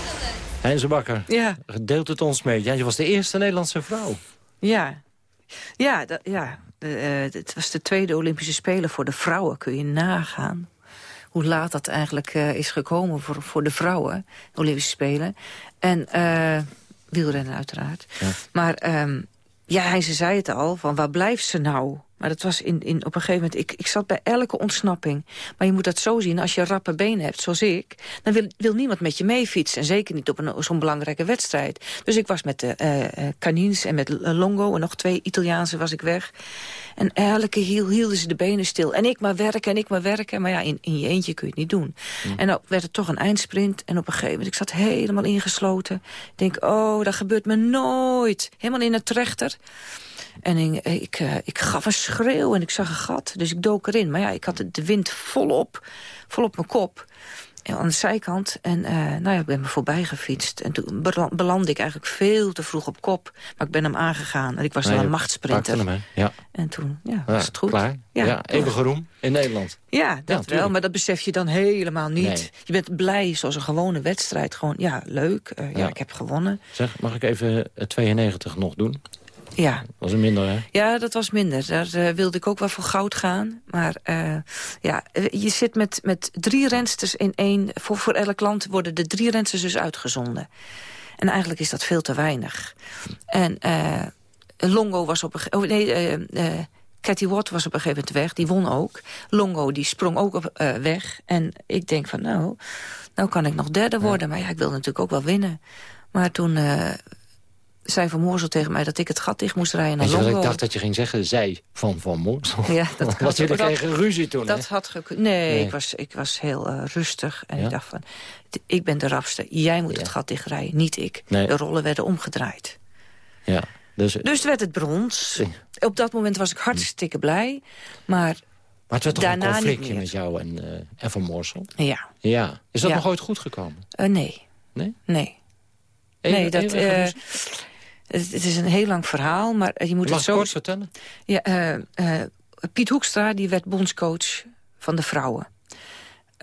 Heinze Bakker, ja. deelt het ons mee. Ja, je was de eerste Nederlandse vrouw. Ja, ja, dat, ja. Uh, het was de tweede Olympische Spelen voor de vrouwen. Kun je nagaan hoe laat dat eigenlijk uh, is gekomen voor, voor de vrouwen, de Olympische Spelen. En uh, wielrennen uiteraard. Ja. Maar um, ja, hij ze zei het al, van waar blijft ze nou? Maar dat was in, in, op een gegeven moment... Ik, ik zat bij elke ontsnapping. Maar je moet dat zo zien, als je rappe benen hebt, zoals ik... dan wil, wil niemand met je mee fietsen. En zeker niet op zo'n belangrijke wedstrijd. Dus ik was met de uh, Canins en met Longo... en nog twee Italiaanse was ik weg. En elke hiel, hielden ze de benen stil. En ik maar werken en ik maar werken. Maar ja, in, in je eentje kun je het niet doen. Mm. En dan werd het toch een eindsprint. En op een gegeven moment, ik zat helemaal ingesloten. Ik denk, oh, dat gebeurt me nooit. Helemaal in het trechter. En ik, ik, uh, ik, gaf een schreeuw en ik zag een gat. Dus ik dook erin. Maar ja, ik had de wind volop, vol op mijn kop. aan de zijkant. En uh, nou ja, ik ben me voorbij gefietst. En toen belandde ik eigenlijk veel te vroeg op kop. Maar ik ben hem aangegaan. En ik was nee, dan een machtsprinter. Hem, ja. En toen ja, was het goed. Klaar. Ja, ja even geroem in Nederland. Ja, dat wel. Maar dat besef je dan helemaal niet. Nee. Je bent blij, zoals een gewone wedstrijd. Gewoon, ja, leuk. Uh, ja. ja. ik heb gewonnen. Zeg, mag ik even 92 nog doen? Ja. Was een minder, hè? Ja, dat was minder. Daar uh, wilde ik ook wel voor goud gaan. Maar uh, ja, je zit met, met drie rensters in één... Voor, voor elk land worden de drie rensters dus uitgezonden. En eigenlijk is dat veel te weinig. En uh, Longo was op een oh, nee, Cathy Watt was op een gegeven moment weg. Die won ook. Longo die sprong ook op, weg. En ik denk van nou, nou kan ik nog derde worden. Maar ja, ik wilde natuurlijk ook wel winnen. Maar toen zei Van Moorsel tegen mij dat ik het gat dicht moest rijden naar Longo. Ik dacht dat je ging zeggen, zij van Van Moorsel. Ja, dat Was jullie kregen ruzie toen, Dat had gekund. Nee, nee, Ik, was, ik was heel uh, rustig. En ja? ik dacht van, ik ben de rapste. Jij moet ja. het gat dichtrijden, niet ik. Nee. De rollen werden omgedraaid. Ja. Dus, dus werd het brons. Op dat moment was ik hartstikke blij. Maar maar het werd toch een conflictje met jou en, uh, en Van Moorsel? Ja. ja. Is dat nog ooit goed gekomen? Uh, nee. Nee? Nee. Even, nee, dat... Even het, het, is een heel lang verhaal, maar je moet Mag het zo... kort vertellen? Ja, uh, uh, Piet Hoekstra die werd bondscoach van de vrouwen.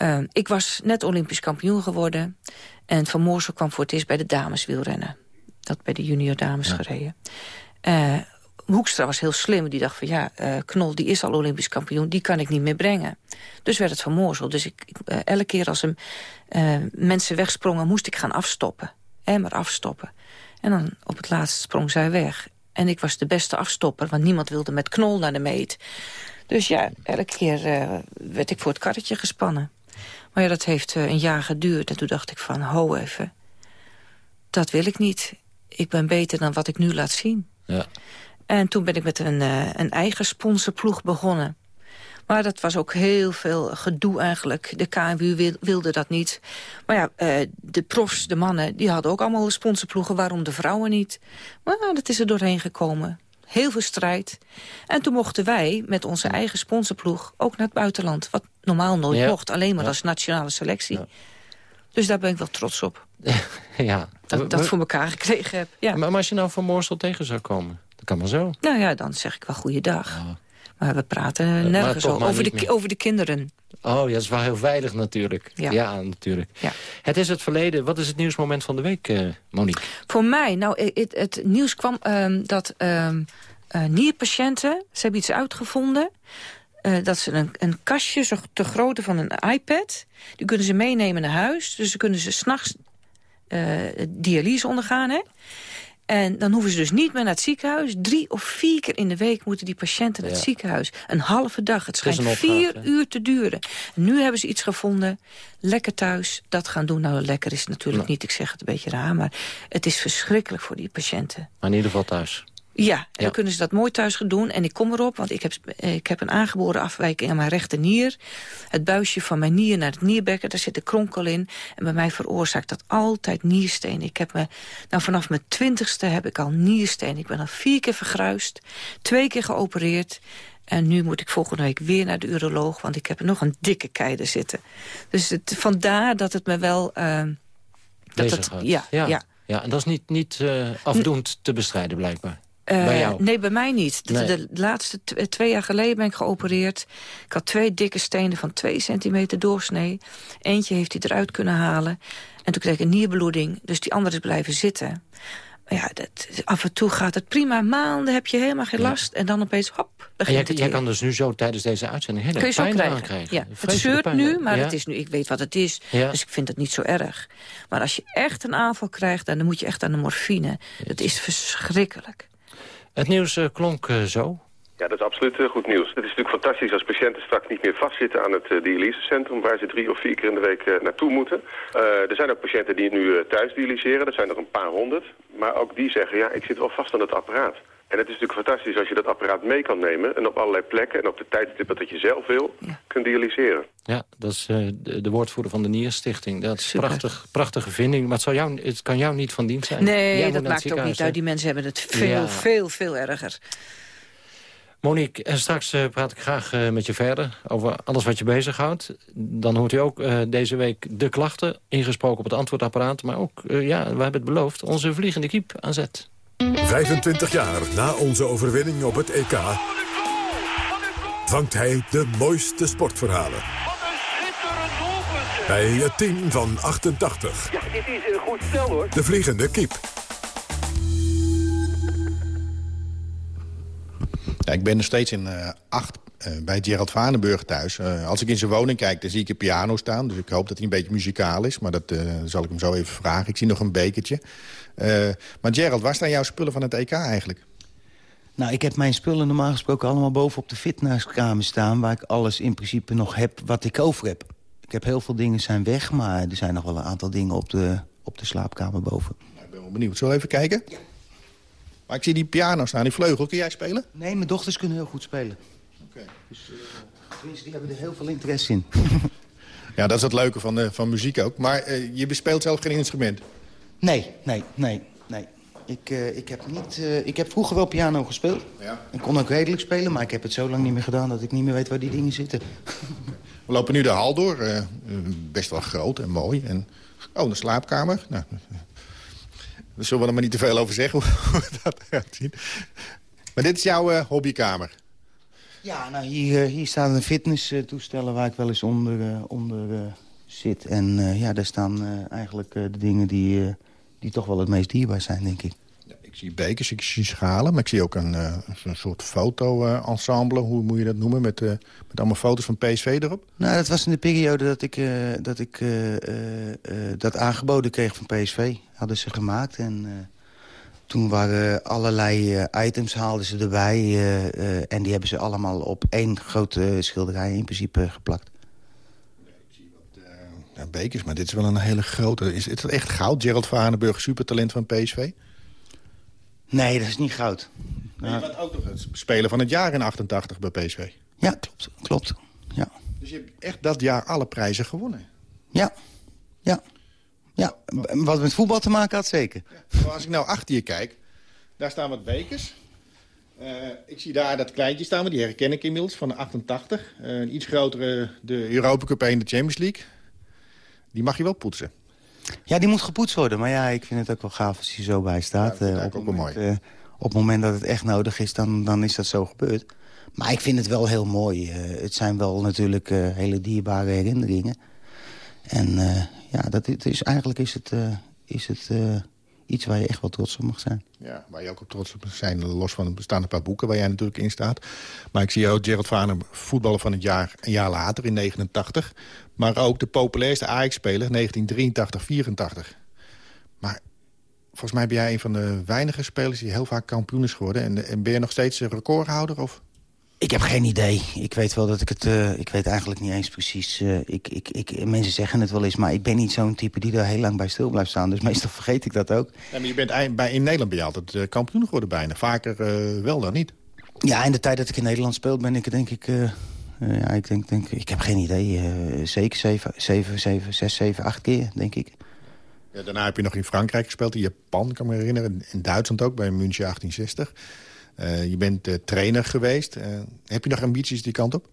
Uh, ik was net olympisch kampioen geworden. En Van Moorsel kwam voor het eerst bij de dames wielrennen. Dat bij de junior dames ja. gereden. Hoekstra was heel slim. Die dacht van ja, Knol die is al olympisch kampioen. Die kan ik niet meer brengen. Dus werd het Van Moorsel. Dus ik, elke keer als er mensen wegsprongen moest ik gaan afstoppen. En maar afstoppen. En dan op het laatst sprong zij weg. En ik was de beste afstopper, want niemand wilde met knol naar de meet. Dus ja, elke keer uh, werd ik voor het karretje gespannen. Maar ja, dat heeft uh, een jaar geduurd. En toen dacht ik van, ho even. Dat wil ik niet. Ik ben beter dan wat ik nu laat zien. Ja. En toen ben ik met een, uh, een eigen sponsorploeg begonnen. Maar dat was ook heel veel gedoe eigenlijk. De KNWU wilde dat niet. Maar ja, uh, de profs, de mannen, die hadden ook allemaal sponsorploegen. Waarom de vrouwen niet? Maar dat is er doorheen gekomen. Heel veel strijd. En toen mochten wij met onze eigen sponsorploeg ook naar het buitenland. Wat normaal nooit ja. mocht, alleen maar ja. als nationale selectie. Ja. Dus daar ben ik wel trots op. ja. Dat ik dat voor elkaar gekregen heb. Ja. Maar, maar als je nou van Moorsel tegen zou komen, dat kan maar zo. Nou ja, dan zeg ik wel goeiedag. Ja. Maar we praten nergens over, over de, over de kinderen. Oh, ja, dat is wel heel veilig natuurlijk. Ja, ja natuurlijk. Ja. Het is het verleden. Wat is het nieuwsmoment van de week, uh, Monique? Voor mij, nou, het, het nieuws kwam um, dat um, uh, nierpatiënten... ze hebben iets uitgevonden... Uh, dat ze een, een kastje zo te grootte van een iPad... die kunnen ze meenemen naar huis. Dus ze kunnen ze s'nachts dialyse ondergaan, hè? En dan hoeven ze dus niet meer naar het ziekenhuis. Drie of vier keer in de week moeten die patiënten naar het ja. ziekenhuis. Een halve dag. Het schijnt vier uur te duren. En nu hebben ze iets gevonden. Lekker thuis. Dat gaan doen. Nou, lekker is het natuurlijk Ja. niet. Ik zeg het een beetje raar. Maar het is verschrikkelijk voor die patiënten. Maar in ieder geval thuis. Ja, en Ja. dan kunnen ze dat mooi thuis gaan doen. En ik kom erop, want ik heb, ik heb een aangeboren afwijking aan mijn rechter nier. Het buisje van mijn nier naar het nierbekken, daar zit een kronkel in. En bij mij veroorzaakt dat altijd niersteen. Ik heb me, nou vanaf mijn twintigste heb ik al niersteen. Ik ben al vier keer vergruist, twee keer geopereerd. En nu moet ik volgende week weer naar de uroloog, want ik heb er nog een dikke keider zitten. Dus het, vandaar dat het me wel... Uh, dat het, ja, ja. ja. Ja, en dat is niet, niet uh, afdoend te bestrijden blijkbaar. Uh, Bij jou? Nee, bij mij niet. De, Nee. de laatste tw- twee jaar geleden ben ik geopereerd. Ik had twee dikke stenen van twee centimeter doorsnee. Eentje heeft hij eruit kunnen halen. En toen kreeg ik een nierbloeding. Dus die andere is blijven zitten. Maar ja, dat, af en toe gaat het prima. Maanden heb je helemaal geen last. En dan opeens, hop, En jij, het jij kan dus nu zo tijdens deze uitzending hele Kun je zo pijn krijgen. Ja, het zeurt nu, maar Ja. het is nu, ik weet wat het is. Ja. Dus ik vind het niet zo erg. Maar als je echt een aanval krijgt, dan moet je echt aan de morfine. Dat is verschrikkelijk. Het nieuws eh, klonk eh, zo. Ja, dat is absoluut eh, goed nieuws. Het is natuurlijk fantastisch als patiënten straks niet meer vastzitten aan het dialysecentrum... waar ze drie of vier keer in de week naartoe moeten. Er zijn ook patiënten die nu thuis dialyseren. Dat zijn er een paar honderd. Maar ook die zeggen, ja, ik zit wel vast aan het apparaat. En het is natuurlijk fantastisch als je dat apparaat mee kan nemen... en op allerlei plekken en op de tijdstippen dat je zelf wil, ja. kunt dialyseren. Ja, dat is uh, de, de, woordvoerder van de Nierstichting. Dat is een prachtig, prachtige vinding. Maar het, zal jou, het kan jou niet van dienst zijn. Nee, dat maakt ook niet uit. Die mensen hebben het veel, ja. veel, veel erger. Monique, en straks uh, praat ik graag uh, met je verder over alles wat je bezighoudt. Dan hoort u ook uh, deze week de klachten, ingesproken op het antwoordapparaat. Maar ook, ja, we hebben het beloofd, onze vliegende kiep aan zet. 25 jaar na onze overwinning op het EK... vangt hij de mooiste sportverhalen. Bij het team van 88. Ja, dit is een goed stel hoor. De vliegende kiep. Ja, ik ben er steeds in uh, acht uh, bij Gerald Vanenburg thuis. Uh, als ik in zijn woning kijk, dan zie ik een piano staan. Dus ik hoop dat hij een beetje muzikaal is. Maar dat zal ik hem zo even vragen. Ik zie nog een bekertje. Maar Gerald, waar staan jouw spullen van het EK eigenlijk? Nou, ik heb mijn spullen normaal gesproken allemaal boven op de fitnesskamer staan... waar ik alles in principe nog heb wat ik over heb. Ik heb heel veel dingen zijn weg, maar er zijn nog wel een aantal dingen op de, op de slaapkamer boven. Nou, ik ben wel benieuwd. Zullen we even kijken? Ja. Maar ik zie die piano staan, die vleugel. Kun jij spelen? Nee, mijn dochters kunnen heel goed spelen. Oké. Dus uh, die hebben er heel veel interesse in. ja, dat is het leuke van, uh, van muziek ook. Maar uh, je bespeelt zelf geen instrument? Nee, nee, nee, nee. Ik, ik, heb niet, ik heb vroeger wel piano gespeeld. Ja. Ik kon ook redelijk spelen, maar ik heb het zo lang niet meer gedaan... dat ik niet meer weet waar die dingen zitten. We lopen nu de hal door. best wel groot en mooi. En, oh, de slaapkamer. Nou, daar zullen we er maar niet te veel over zeggen hoe dat gaat zien. Maar dit is jouw uh, hobbykamer? Ja, nou hier, hier staan de fitnesstoestellen waar ik wel eens onder, uh, onder zit. En ja, daar staan eigenlijk de dingen die, die toch wel het meest dierbaar zijn, denk ik. Ik zie bekers, ik zie schalen, maar ik zie ook een, uh, een soort foto-ensemble. Hoe moet je dat noemen? Met, uh, met allemaal foto's van PSV erop? Nou, dat was in de periode dat ik, uh, dat, ik dat aangeboden kreeg van PSV. Hadden ze gemaakt en toen waren allerlei items, haalden ze erbij. en die hebben ze allemaal op één grote schilderij in principe geplakt. Ja, bekers, maar dit is wel een hele grote... Is het echt goud? Gerald Vanenburg, supertalent van PSV? Nee, dat is niet goud. Maar je bent ook nog het speler van het jaar in 88 bij PSV. Ja, klopt. klopt. Ja. Dus je hebt echt dat jaar alle prijzen gewonnen? Ja. Ja. Ja, wat met voetbal te maken had, zeker. Ja. Als ik nou achter je kijk, daar staan wat bekers. Uh, ik zie daar dat kleintje staan, maar die herken ik inmiddels, van de 88. Uh, een iets grotere, de Europa Cup 1, de Champions League. Die mag je wel poetsen. Ja, die moet gepoetst worden. Maar ja, ik vind het ook wel gaaf als hij zo bij staat. Ja, uh, op, het moment, uh, op het moment dat het echt nodig is, dan, dan is dat zo gebeurd. Maar ik vind het wel heel mooi. Uh, het zijn wel natuurlijk hele dierbare herinneringen. En ja, dat is, eigenlijk is het, is het iets waar je echt wel trots op mag zijn. Ja, waar je ook op trots op mag zijn. Los van, er bestaan een paar boeken waar jij natuurlijk in staat. Maar ik zie ook Gerald Vaner voetballer van het jaar een jaar later, in 89. Maar ook de populairste Ajax-speler, 1983-84. Maar volgens mij ben jij een van de weinige spelers... die heel vaak kampioen is geworden. En, en ben je nog steeds recordhouder? Of? Ik heb geen idee. Ik weet wel dat ik het... Uh, ik weet eigenlijk niet eens precies... Uh, ik, ik, ik, mensen zeggen het wel eens, maar ik ben niet zo'n type die er heel lang bij stil blijft staan. Dus meestal vergeet ik dat ook. Ja, maar je bent bij, in Nederland ben je altijd uh, kampioen geworden bijna. Vaker wel dan niet. Ja, in de tijd dat ik in Nederland speel ben ik denk ik... ja, ik denk, denk, ik heb geen idee. zeker zeven, zeven, zeven, zes, zeven, acht keer, denk ik. Ja, daarna heb je nog in Frankrijk gespeeld, in Japan, kan me herinneren. In Duitsland ook, bij München 1860. Uh, je bent uh, trainer geweest. Uh, heb je nog ambities die kant op?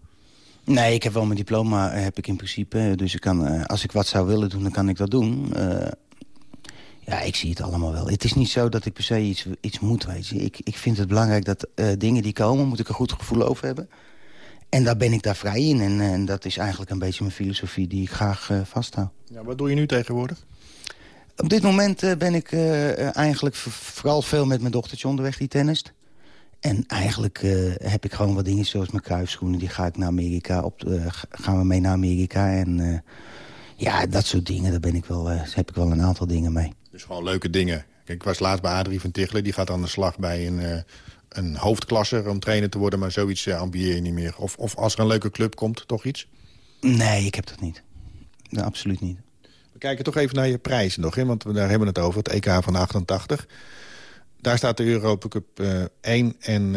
Nee, ik heb wel mijn diploma, heb ik in principe. Dus ik kan, als ik wat zou willen doen, dan kan ik dat doen. ja, ik zie het allemaal wel. Het is niet zo dat ik per se iets, iets moet, weet je. Ik, ik vind het belangrijk dat dingen die komen, moet ik een goed gevoel over hebben. En daar ben ik daar vrij in. En, en dat is eigenlijk een beetje mijn filosofie die ik graag vasthoud. Ja, wat doe je nu tegenwoordig? Op dit moment ben ik eigenlijk vooral veel met mijn dochtertje onderweg die tennist. En eigenlijk uh, heb ik gewoon wat dingen zoals mijn kruifschoenen. Die ga ik naar Amerika op, uh, gaan we mee naar Amerika. En uh, ja, dat soort dingen, daar ben ik wel, heb ik wel een aantal dingen mee. Dus gewoon leuke dingen. Kijk, ik was laatst bij Adrie van Tichelen. Die gaat aan de slag bij een, een hoofdklasse om trainer te worden. Maar zoiets ambieer je niet meer. Of, of als er een leuke club komt, toch iets? Nee, ik heb dat niet. Nee, absoluut niet. We kijken toch even naar je prijzen nog. Hè? Want daar hebben we het over, het EK van 88. Daar staat de Europa Cup uh, eh, 1 en uh,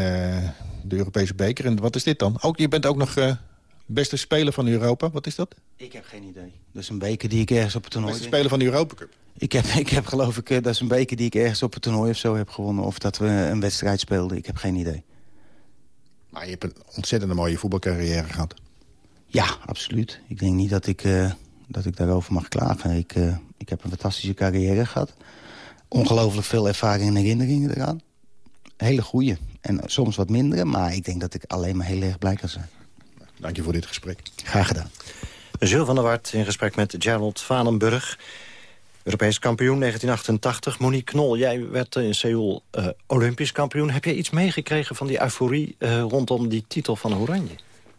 de Europese beker. En wat is dit dan? Ook, je bent ook nog uh, beste speler van Europa. Wat is dat? Ik heb geen idee. Dat is een beker die ik ergens op het toernooi... Beste speler van de Europa Cup? Ik heb, ik heb geloof ik, dat is een beker die ik ergens op het toernooi of zo heb gewonnen. Of dat we een wedstrijd speelden. Ik heb geen idee. Maar je hebt een ontzettend mooie voetbalcarrière gehad. Ja, absoluut. Ik denk niet dat ik, dat ik daarover mag klagen. Ik, ik heb een fantastische carrière gehad. Ongelooflijk veel ervaring en herinneringen eraan. Hele goede. En soms wat mindere, maar ik denk dat ik alleen maar heel erg blij kan zijn. Dank je voor dit gesprek. Graag gedaan. Jules van der Wart in gesprek met Gerald Vanenburg. Europees kampioen 1988. Monique Knol, jij werd in Seoul uh, Olympisch kampioen. Heb je iets meegekregen van die euforie uh, rondom die titel van Oranje?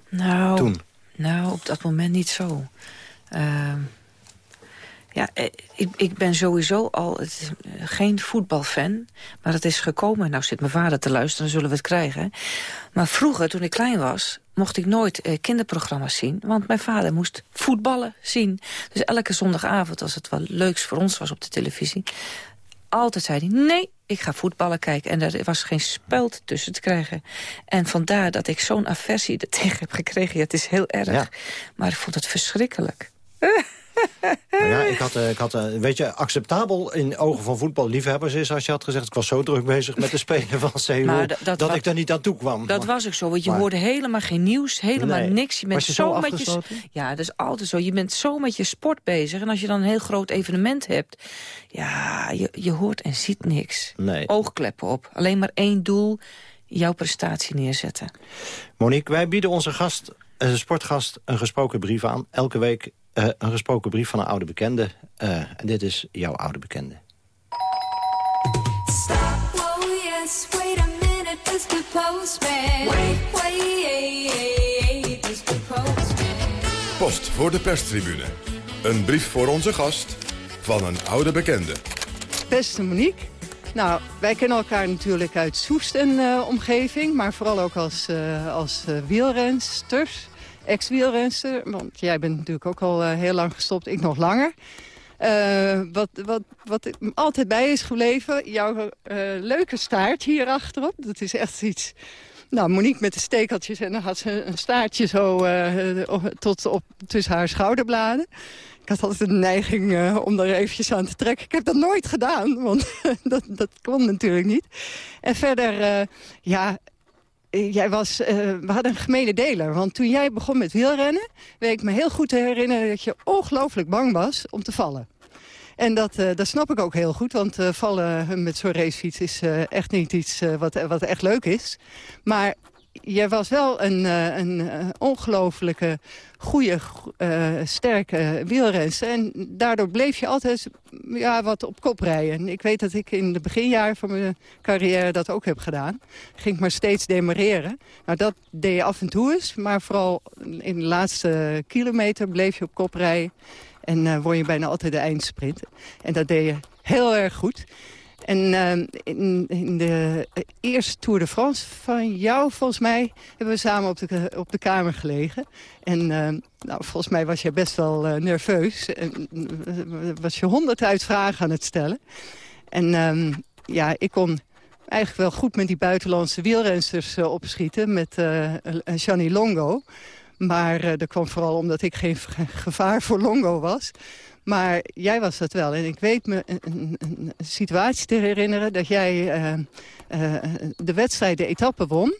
Nou, Toen? nou op dat moment niet zo. Uh, ja, ik, ik ben sowieso al het, geen voetbalfan. Maar het is gekomen. Nou zit mijn vader te luisteren, dan zullen we het krijgen. Maar vroeger, toen ik klein was, mocht ik nooit eh, kinderprogramma's zien. Want mijn vader moest voetballen zien. Dus elke zondagavond, als het wel leuks voor ons was op de televisie... altijd zei hij, nee, ik ga voetballen kijken. En er was geen speld tussen te krijgen. En vandaar dat ik zo'n aversie er tegen heb gekregen. Ja, het is heel erg. Ja. Maar ik vond het verschrikkelijk. Nou ja, ik had, ik had, weet je, acceptabel in ogen van voetballiefhebbers is als je had gezegd... ik was zo druk bezig met de spelen van Seoul dat, dat ik er niet aan toe kwam. Dat was ook zo, want je maar, hoorde helemaal geen nieuws, helemaal nee. niks. Je bent je zo, met je, Ja, dat is altijd zo. Je bent zo met je sport bezig. En als je dan een heel groot evenement hebt... ja, je, je hoort en ziet niks. Nee. Oogkleppen op. Alleen maar één doel, jouw prestatie neerzetten. Monique, wij bieden onze gast, uh, sportgast een gesproken brief aan. Elke week uh, een gesproken brief van een oude bekende. Uh, en dit is jouw oude bekende. Stop, oh yes, wait a minute, Mr. Postman. Wait, wait, Mr. Postman. Post voor de perstribune. Een brief voor onze gast van een oude bekende. Beste Monique, nou, wij kennen elkaar natuurlijk uit Soest en uh, omgeving... maar vooral ook als, uh, als uh, wielrensters ex-wielrenster. Want jij bent natuurlijk ook al uh, heel lang gestopt, ik nog langer. Uh, wat, wat, wat altijd bij is gebleven, jouw uh, leuke staart hier achterop. Dat is echt iets... Nou, Monique met de stekeltjes en dan had ze een staartje zo tot op tussen haar schouderbladen. Ik had altijd een neiging om daar eventjes aan te trekken. Ik heb dat nooit gedaan, want dat, dat kon natuurlijk niet. En verder, ja, jij was, uh, we hadden een gemene deler. Want toen jij begon met wielrennen... weet ik me heel goed te herinneren dat je ongelooflijk bang was om te vallen. En dat, uh, dat snap ik ook heel goed, want vallen met zo'n racefiets is echt niet iets wat, wat echt leuk is. Maar jij was wel een, een ongelooflijke, goede, sterke wielrenster. En daardoor bleef je altijd ja, wat op kop rijden. Ik weet dat ik in de beginjaren van mijn carrière dat ook heb gedaan. Ging maar steeds demareren. Nou, dat deed je af en toe eens. Maar vooral in de laatste kilometer bleef je op kop rijden. En uh, won je bijna altijd de eindsprint. En dat deed je heel erg goed. En uh, in, in, de eerste Tour de France van jou, volgens mij... hebben we samen op de, op de kamer gelegen. En uh, nou, volgens mij was je best wel uh, nerveus. En was je honderdduit vragen aan het stellen. En um, ja, ik kon eigenlijk wel goed met die buitenlandse wielrensters opschieten... met Gianni Longo. Maar dat kwam vooral omdat ik geen gevaar voor Longo was... Maar jij was dat wel. En ik weet me een, situatie te herinneren... dat jij uh, uh, de wedstrijd, de etappe won.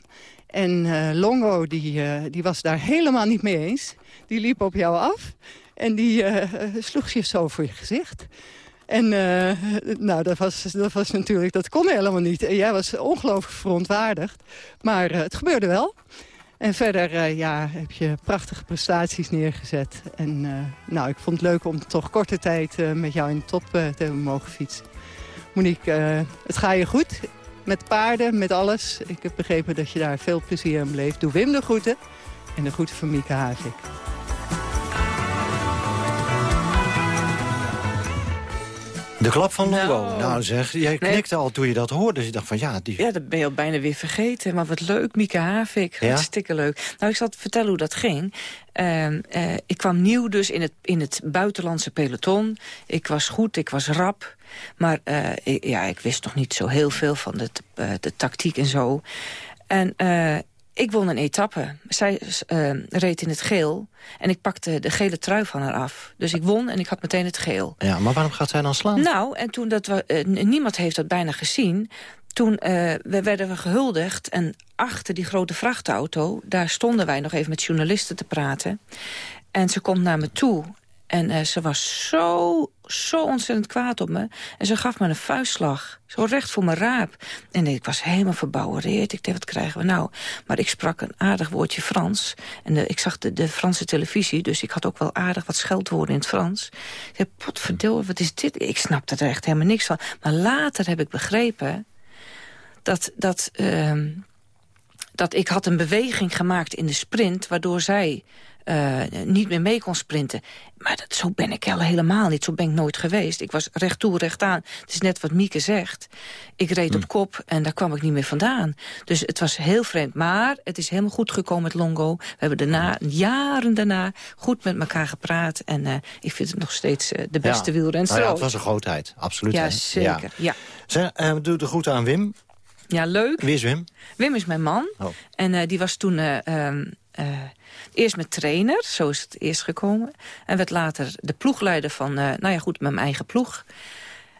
En uh, Longo die, die was daar helemaal niet mee eens. Die liep op jou af. En die sloeg je zo voor je gezicht. En nou, dat was, dat was natuurlijk, dat kon helemaal niet. En jij was ongelooflijk verontwaardigd. Maar het gebeurde wel. En verder uh, ja, heb je prachtige prestaties neergezet. En uh, nou, ik vond het leuk om toch korte tijd uh, met jou in de top te mogen fietsen. Monique, het gaat je goed. Met paarden, met alles. Ik heb begrepen dat je daar veel plezier aan beleeft. Doe Wim de groeten. En de groeten van Mieke Havik. De klap van Longo. Nou, nou zeg, jij knikte nee. al toen je dat hoorde. Dus je dacht van ja... Die... Ja, dat ben je al bijna weer vergeten. Maar wat leuk, Mieke Havik. Ja? Hartstikke leuk. Nou, ik zal vertellen hoe dat ging. Uh, uh, ik kwam nieuw dus in het, in het buitenlandse peloton. Ik was goed, ik was rap. Maar uh, ik, ja, ik wist nog niet zo heel veel van de, de tactiek en zo. En ik won een etappe. Zij uh, reed in het geel en ik pakte de gele trui van haar af. Dus ik won en ik had meteen het geel. Ja, maar waarom gaat zij dan slaan? Nou, en toen dat we, uh, niemand heeft dat bijna gezien... toen uh, we werden we gehuldigd en achter die grote vrachtauto... daar stonden wij nog even met journalisten te praten. En ze komt naar me toe en uh, ze was zo, zo ontzettend kwaad op me. En ze gaf me een vuistslag. Zo recht voor mijn raap. En ik was helemaal verbouwereerd. Ik dacht, wat krijgen we nou? Maar ik sprak een aardig woordje Frans. En de, ik zag de, de, Franse televisie, dus ik had ook wel aardig wat scheldwoorden in het Frans. Ik zei, potverdorie, wat is dit? Ik snapte er echt helemaal niks van. Maar later heb ik begrepen dat... dat uh, dat ik had een beweging gemaakt in de sprint... waardoor zij uh, niet meer mee kon sprinten. Maar dat, zo ben ik helemaal niet. Zo ben ik nooit geweest. Ik was recht toe, recht aan. Het is net wat Mieke zegt. Ik reed hm. op kop en daar kwam ik niet meer vandaan. Dus het was heel vreemd. Maar het is helemaal goed gekomen met Longo. We hebben daarna, jaren daarna, goed met elkaar gepraat. En uh, ik vind het nog steeds uh, de beste ja. wielrenster. Nou ja, het was een grootheid, absoluut. Ja, hè? zeker. Ja. Doe de groeten aan Wim. Ja, leuk. Wie is Wim? Wim is mijn man. Oh. En die was toen... Um, Eerst met trainer, zo is het eerst gekomen. En werd later de ploegleider van, uh, nou ja goed, met mijn eigen ploeg.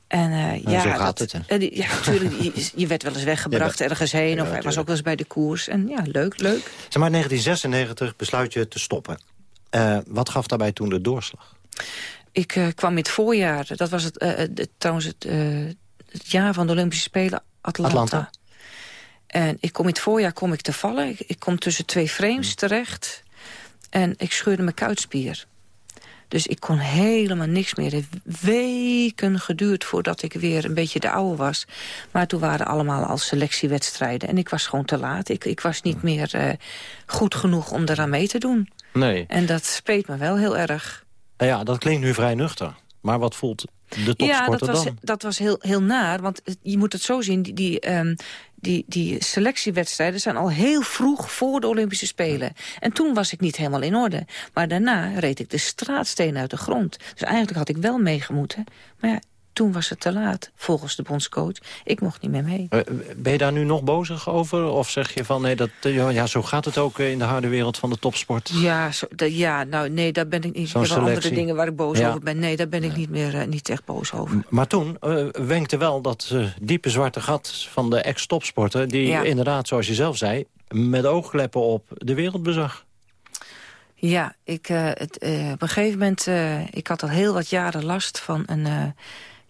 En uh, ja, zo gaat dat, het, ja, natuurlijk. je, je, werd wel eens weggebracht ja, ergens heen. Ja, of hij was ook wel eens bij de koers. En ja, leuk, leuk. Zeg maar, in 1996 besluit je te stoppen. Wat gaf daarbij toen de doorslag? Ik kwam in het voorjaar. Dat was het, de, trouwens het, het, jaar van de Olympische Spelen Atlanta. Atlanta. En ik kom in het voorjaar kom ik te vallen. Ik, ik kom tussen twee frames Hmm. terecht. En ik scheurde mijn kuitspier. Dus ik kon helemaal niks meer. Het heeft weken geduurd voordat ik weer een beetje de oude was. Maar toen waren allemaal al selectiewedstrijden. En ik was gewoon te laat. Ik, ik was niet meer uh, goed genoeg om eraan mee te doen. Nee. En dat speet me wel heel erg. Nou ja, dat klinkt nu vrij nuchter. Maar wat voelt de topsporter ja, dat was, dan? dat was heel, heel naar. Want je moet het zo zien, die, die, um, die, die selectiewedstrijden zijn al heel vroeg voor de Olympische Spelen. En toen was ik niet helemaal in orde. Maar daarna reed ik de straatsteen uit de grond. Dus eigenlijk had ik wel meegemoeten. Maar ja, toen was het te laat, volgens de bondscoach. Ik mocht niet meer mee. Uh, ben je daar nu nog bozig over? Of zeg je van, nee, dat, uh, ja, zo gaat het ook in de harde wereld van de topsport? Ja, zo, ja nou nee, daar ben ik niet. Er zijn andere dingen waar ik boos ja. over ben. Nee, daar ben ik niet meer uh, niet echt boos over. Maar toen wenkte wel dat diepe zwarte gat van de ex-topsporter... die ja. inderdaad, zoals je zelf zei, met oogkleppen op de wereld bezag. Ja, ik, het, op een gegeven moment... ik had al heel wat jaren last van een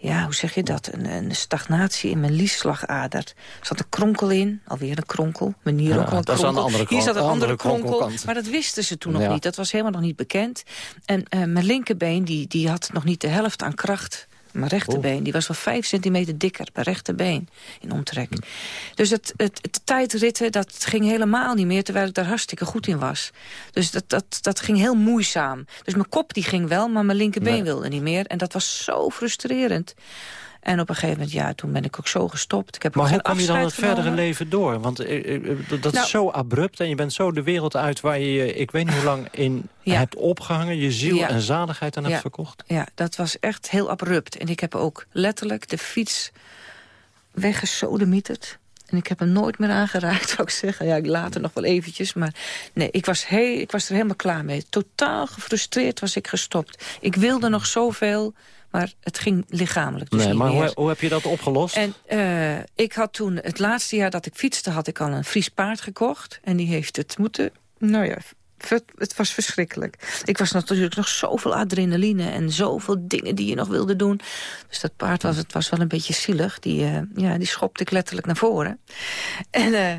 ja, hoe zeg je dat, een, een stagnatie in mijn liesslagader. Er zat een kronkel in, alweer een kronkel. Mijn nier ja, ook al een kronkel. Hier zat een andere, andere kronkel, maar dat wisten ze toen nog ja. niet. Dat was helemaal nog niet bekend. En uh, mijn linkerbeen, die, die had nog niet de helft aan kracht. Mijn rechterbeen, die was wel vijf centimeter dikker. Mijn rechterbeen in omtrek. Hm. Dus het, het, het tijdritten, dat ging helemaal niet meer... terwijl ik daar hartstikke goed in was. Dus dat, dat, dat ging heel moeizaam. Dus mijn kop die ging wel, maar mijn linkerbeen nee. wilde niet meer. En dat was zo frustrerend. En op een gegeven moment, ja, toen ben ik ook zo gestopt. Ik heb maar hoe kom je dan het genomen. verdere leven door? Want uh, dat Nou- is zo abrupt en je bent zo de wereld uit... waar je je, ik weet niet hoe lang in Ja. hebt opgehangen... je ziel Ja. en zaligheid aan hebt verkocht. Ja, dat was echt heel abrupt. En ik heb ook letterlijk de fiets weggesodemieterd. En ik heb hem nooit meer aangeraakt, zou ik zeggen. Ja, later nog wel eventjes. Maar nee, ik was, he ik was er helemaal klaar mee. Totaal gefrustreerd was ik gestopt. Ik wilde nog zoveel, maar het ging lichamelijk dus nee, niet maar meer. hoe, hoe heb je dat opgelost? En uh, ik had toen, het laatste jaar dat ik fietste... had ik al een Fries paard gekocht. En die heeft het moeten, nou ja... Het was verschrikkelijk. Ik was natuurlijk nog zoveel adrenaline en zoveel dingen die je nog wilde doen. Dus dat paard was, het was wel een beetje zielig. Die, uh, ja, die schopte ik letterlijk naar voren. En uh,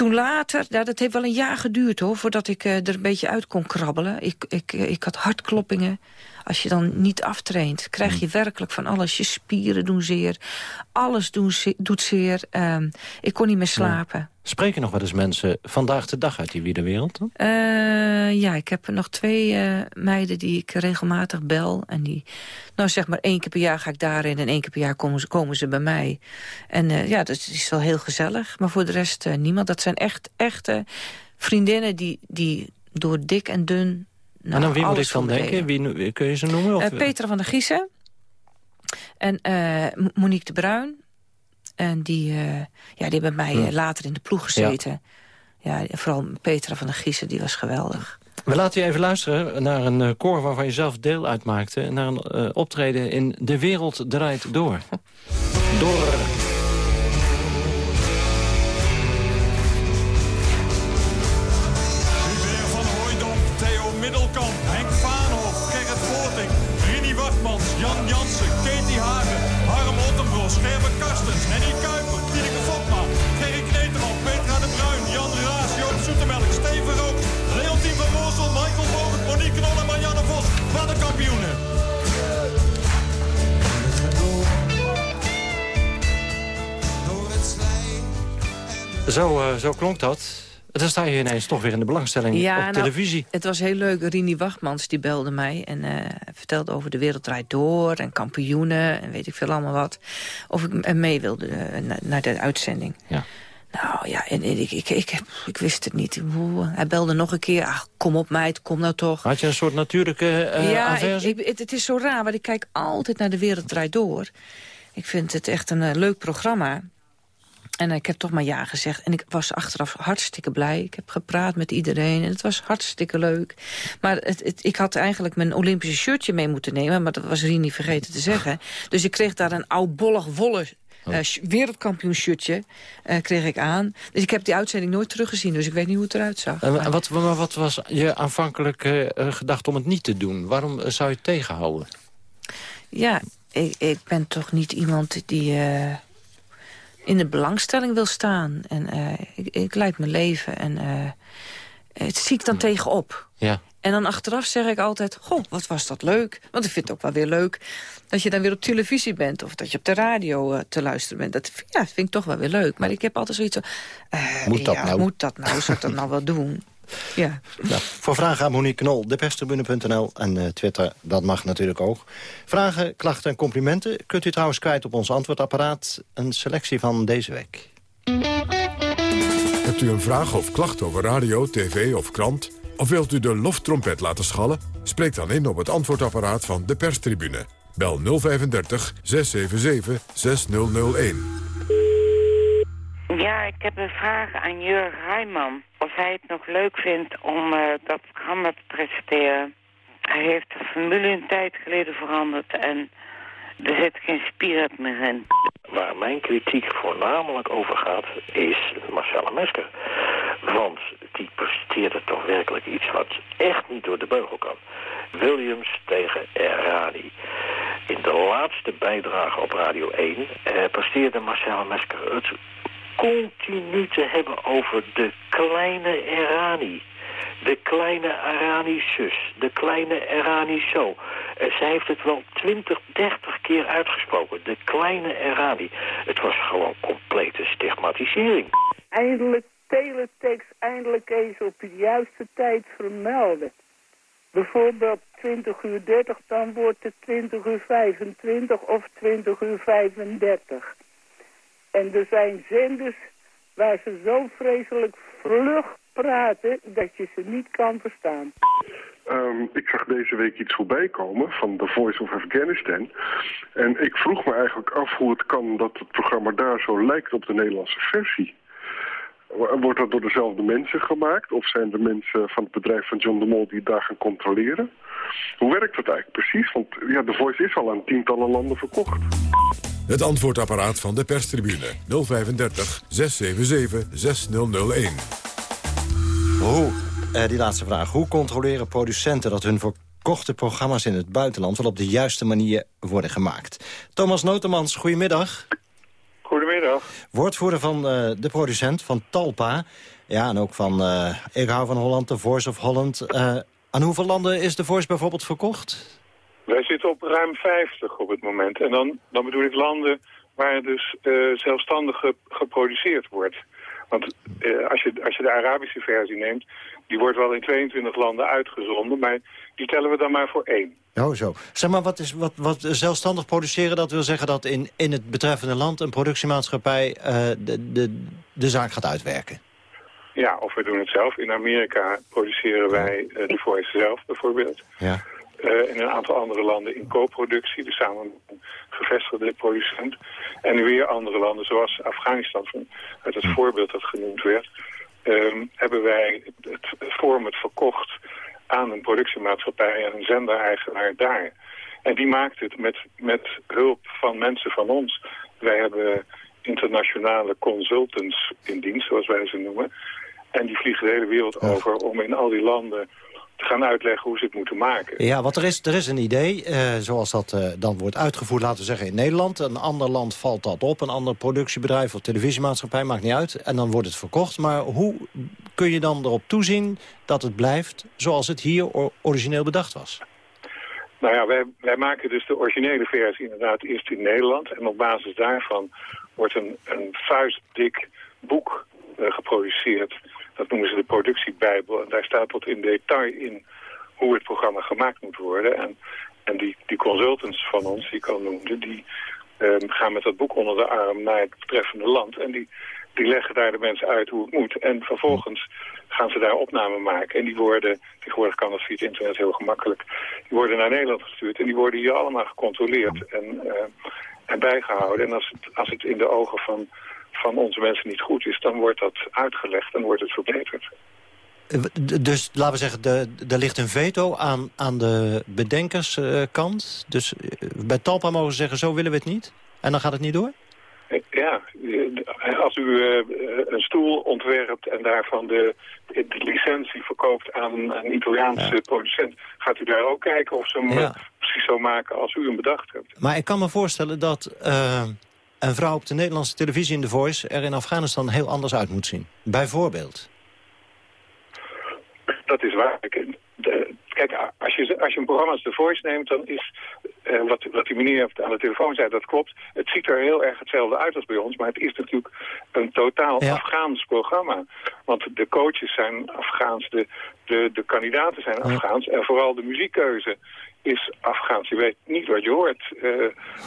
toen later, dat heeft wel een jaar geduurd hoor... voordat ik uh, er een beetje uit kon krabbelen. Ik, ik, ik had hartkloppingen. Als je dan niet aftraint, krijg je werkelijk van alles. Je spieren doen zeer. Alles doen, doet zeer. Um, ik kon niet meer slapen. Ja. Spreken nog wel eens mensen vandaag de dag uit die wielerwereld? Dan? Uh, ja, ik heb nog twee uh, meiden die ik regelmatig bel. En die, nou zeg maar één keer per jaar ga ik daarin... en één keer per jaar komen ze, komen ze bij mij. En uh, ja, dat is wel heel gezellig. Maar voor de rest niemand. Dat zijn echt echte vriendinnen die, die door dik en dun... Nou, en aan wie moet ik dan denken? Wie, kun je ze noemen? Of? Petra van der Giezen. En Monique de Bruin. En die, uh, ja, die hebben mij ja. later in de ploeg gezeten. Ja. ja, vooral Petra van der Giezen, die was geweldig. We laten je even luisteren naar een uh, koor waarvan je zelf deel uitmaakte. Naar een optreden in De Wereld Draait Door. Door... Zo, uh, zo klonk dat. Dan sta je ineens toch weer in de belangstelling ja, op nou, televisie. Het was heel leuk. Rini Wachtmans die belde mij en uh, vertelde over de wereld draait door... en kampioenen en weet ik veel allemaal wat. Of ik mee wilde uh, naar de uitzending. Ja. Nou ja, en, en ik, ik, ik, ik, wist het niet. Hij belde nog een keer. Ach, kom op meid, kom nou toch. Had je een soort natuurlijke uh, ja, aversie? Ja, het, het, is zo raar, want ik kijk altijd naar de wereld draait door. Ik vind het echt een leuk programma. En ik heb toch maar ja gezegd. En ik was achteraf hartstikke blij. Ik heb gepraat met iedereen en het was hartstikke leuk. Maar het, het, ik had eigenlijk mijn Olympische shirtje mee moeten nemen... maar dat was Rini vergeten te zeggen. Dus ik kreeg daar een oudbollig wolle uh, wereldkampioenshirtje uh, kreeg ik aan. Dus ik heb die uitzending nooit teruggezien, dus ik weet niet hoe het eruit zag. En wat, wat was je aanvankelijk uh, gedacht om het niet te doen? Waarom zou je het tegenhouden? Ja, ik, ik ben toch niet iemand die in de belangstelling wil staan. En ik, ik leid mijn leven en het zie ik dan tegenop. Ja. En dan achteraf zeg ik altijd, goh, wat was dat leuk. Want ik vind het ook wel weer leuk dat je dan weer op televisie bent... of dat je op de radio uh, te luisteren bent. Dat ja, vind ik toch wel weer leuk. Maar ik heb altijd zoiets van... Moet dat ja, nou? Moet dat nou? Zou ik dat nou wel doen? Ja. Nou, voor vragen aan Monique Knol, deperstribune.nl en uh, Twitter, dat mag natuurlijk ook. Vragen, klachten en complimenten kunt u trouwens kwijt op ons antwoordapparaat. Een selectie van deze week. Hebt u een vraag of klacht over radio, tv of krant... Of wilt u de loftrompet laten schallen? Spreek dan in op het antwoordapparaat van de perstribune. Bel 035 677 6001. Ja, ik heb een vraag aan Jurgen Rijman. Of hij het nog leuk vindt om uh, dat programma te presenteren. Hij heeft de formule een tijd geleden veranderd en er zit geen spirit meer in. Waar mijn kritiek voornamelijk over gaat, is Marcella Mesker. Want die presenteert er toch werkelijk iets wat echt niet door de beugel kan. Williams tegen Errani. In de laatste bijdrage op Radio 1 eh, presteerde Marcella Mesker het continu te hebben over de kleine Errani. De kleine Arani-zus, de kleine Errani-zo. Uh, zij heeft het wel 20, 30 keer uitgesproken. De kleine Errani. Het was gewoon complete stigmatisering. Eindelijk teletext eindelijk eens op de juiste tijd vermelden. Bijvoorbeeld 20 uur 30, dan wordt het 20 uur 25 of 20 uur 35. En er zijn zenders waar ze zo vreselijk vlug praten dat je ze niet kan verstaan. Um, ik zag deze week iets voorbij komen van The Voice of Afghanistan. En ik vroeg me eigenlijk af hoe het kan dat het programma daar zo lijkt op de Nederlandse versie. Wordt dat door dezelfde mensen gemaakt? Of zijn er mensen van het bedrijf van John de Mol die daar gaan controleren? Hoe werkt dat eigenlijk precies? Want ja, The Voice is al aan tientallen landen verkocht. Het antwoordapparaat van de perstribune 035 677 6001. Hoe, eh, die laatste vraag. Hoe controleren producenten dat hun verkochte programma's in het buitenland... wel op de juiste manier worden gemaakt? Thomas Notemans, goedemiddag. Goedemiddag. Woordvoerder van uh, de producent van Talpa. Ja, en ook van uh, Ik hou van Holland, The Voice of Holland. Uh, aan hoeveel landen is The Voice bijvoorbeeld verkocht? Wij zitten op ruim 50 op het moment. En dan, dan bedoel ik landen waar dus zelfstandig ge geproduceerd wordt. Want als, je, als je de Arabische versie neemt, die wordt wel in 22 landen uitgezonden, maar die tellen we dan maar voor één. Oh zo. Zeg maar, wat, is, wat, wat zelfstandig produceren, dat wil zeggen dat in, in het betreffende land een productiemaatschappij uh, de, de, de zaak gaat uitwerken? Ja, of we doen het zelf. In Amerika produceren wij de Voice zelf bijvoorbeeld. Ja. Uh, in een aantal andere landen in co-productie, dus samen met een gevestigde producent. En in weer andere landen, zoals Afghanistan, uit het voorbeeld dat genoemd werd, um, hebben wij het, het format verkocht aan een productiemaatschappij en een zender-eigenaar daar. En die maakt het met, met hulp van mensen van ons. Wij hebben internationale consultants in dienst, zoals wij ze noemen. En die vliegen de hele wereld over om in al die landen te gaan uitleggen hoe ze het moeten maken. Ja, want er is, er is een idee, eh, zoals dat eh, dan wordt uitgevoerd, laten we zeggen in Nederland. Een ander land valt dat op, een ander productiebedrijf of televisiemaatschappij, maakt niet uit. En dan wordt het verkocht. Maar hoe kun je dan erop toezien dat het blijft zoals het hier origineel bedacht was? Nou ja, wij, wij maken dus de originele versie inderdaad eerst in Nederland. En op basis daarvan wordt een, een vuistdik boek uh, geproduceerd. Dat noemen ze de productiebijbel. En daar staat tot in detail in hoe het programma gemaakt moet worden. En, en die, die consultants van ons, die ik al noemde, die uh, gaan met dat boek onder de arm naar het betreffende land. En die, die leggen daar de mensen uit hoe het moet. En vervolgens gaan ze daar opnamen maken. En die worden, tegenwoordig kan dat via het internet heel gemakkelijk, die worden naar Nederland gestuurd. En die worden hier allemaal gecontroleerd en, uh, en bijgehouden. En als het, als het in de ogen van, van onze mensen niet goed is, dan wordt dat uitgelegd en wordt het verbeterd. Eh, dus laten we zeggen, er ligt een veto aan, aan de bedenkerskant. Dus eh, bij Talpa mogen ze zeggen, zo willen we het niet. En dan gaat het niet door? Ja, als u een stoel ontwerpt en daarvan de, de licentie verkoopt aan een Italiaanse producent... gaat u daar ook kijken of ze hem precies zo maken als u hem bedacht hebt. Maar ik kan me voorstellen dat uh, een vrouw op de Nederlandse televisie in The Voice... er in Afghanistan heel anders uit moet zien. Bijvoorbeeld. Dat is waar. Kijk, als je, als je een programma als The Voice neemt, dan is uh, wat, wat die meneer aan de telefoon zei, dat klopt. Het ziet er heel erg hetzelfde uit als bij ons, maar het is natuurlijk een totaal ja. Afghaans programma. Want de coaches zijn Afghaans, de, de, de kandidaten zijn Afghaans en vooral de muziekkeuze is Afghaans. Je weet niet wat je hoort uh,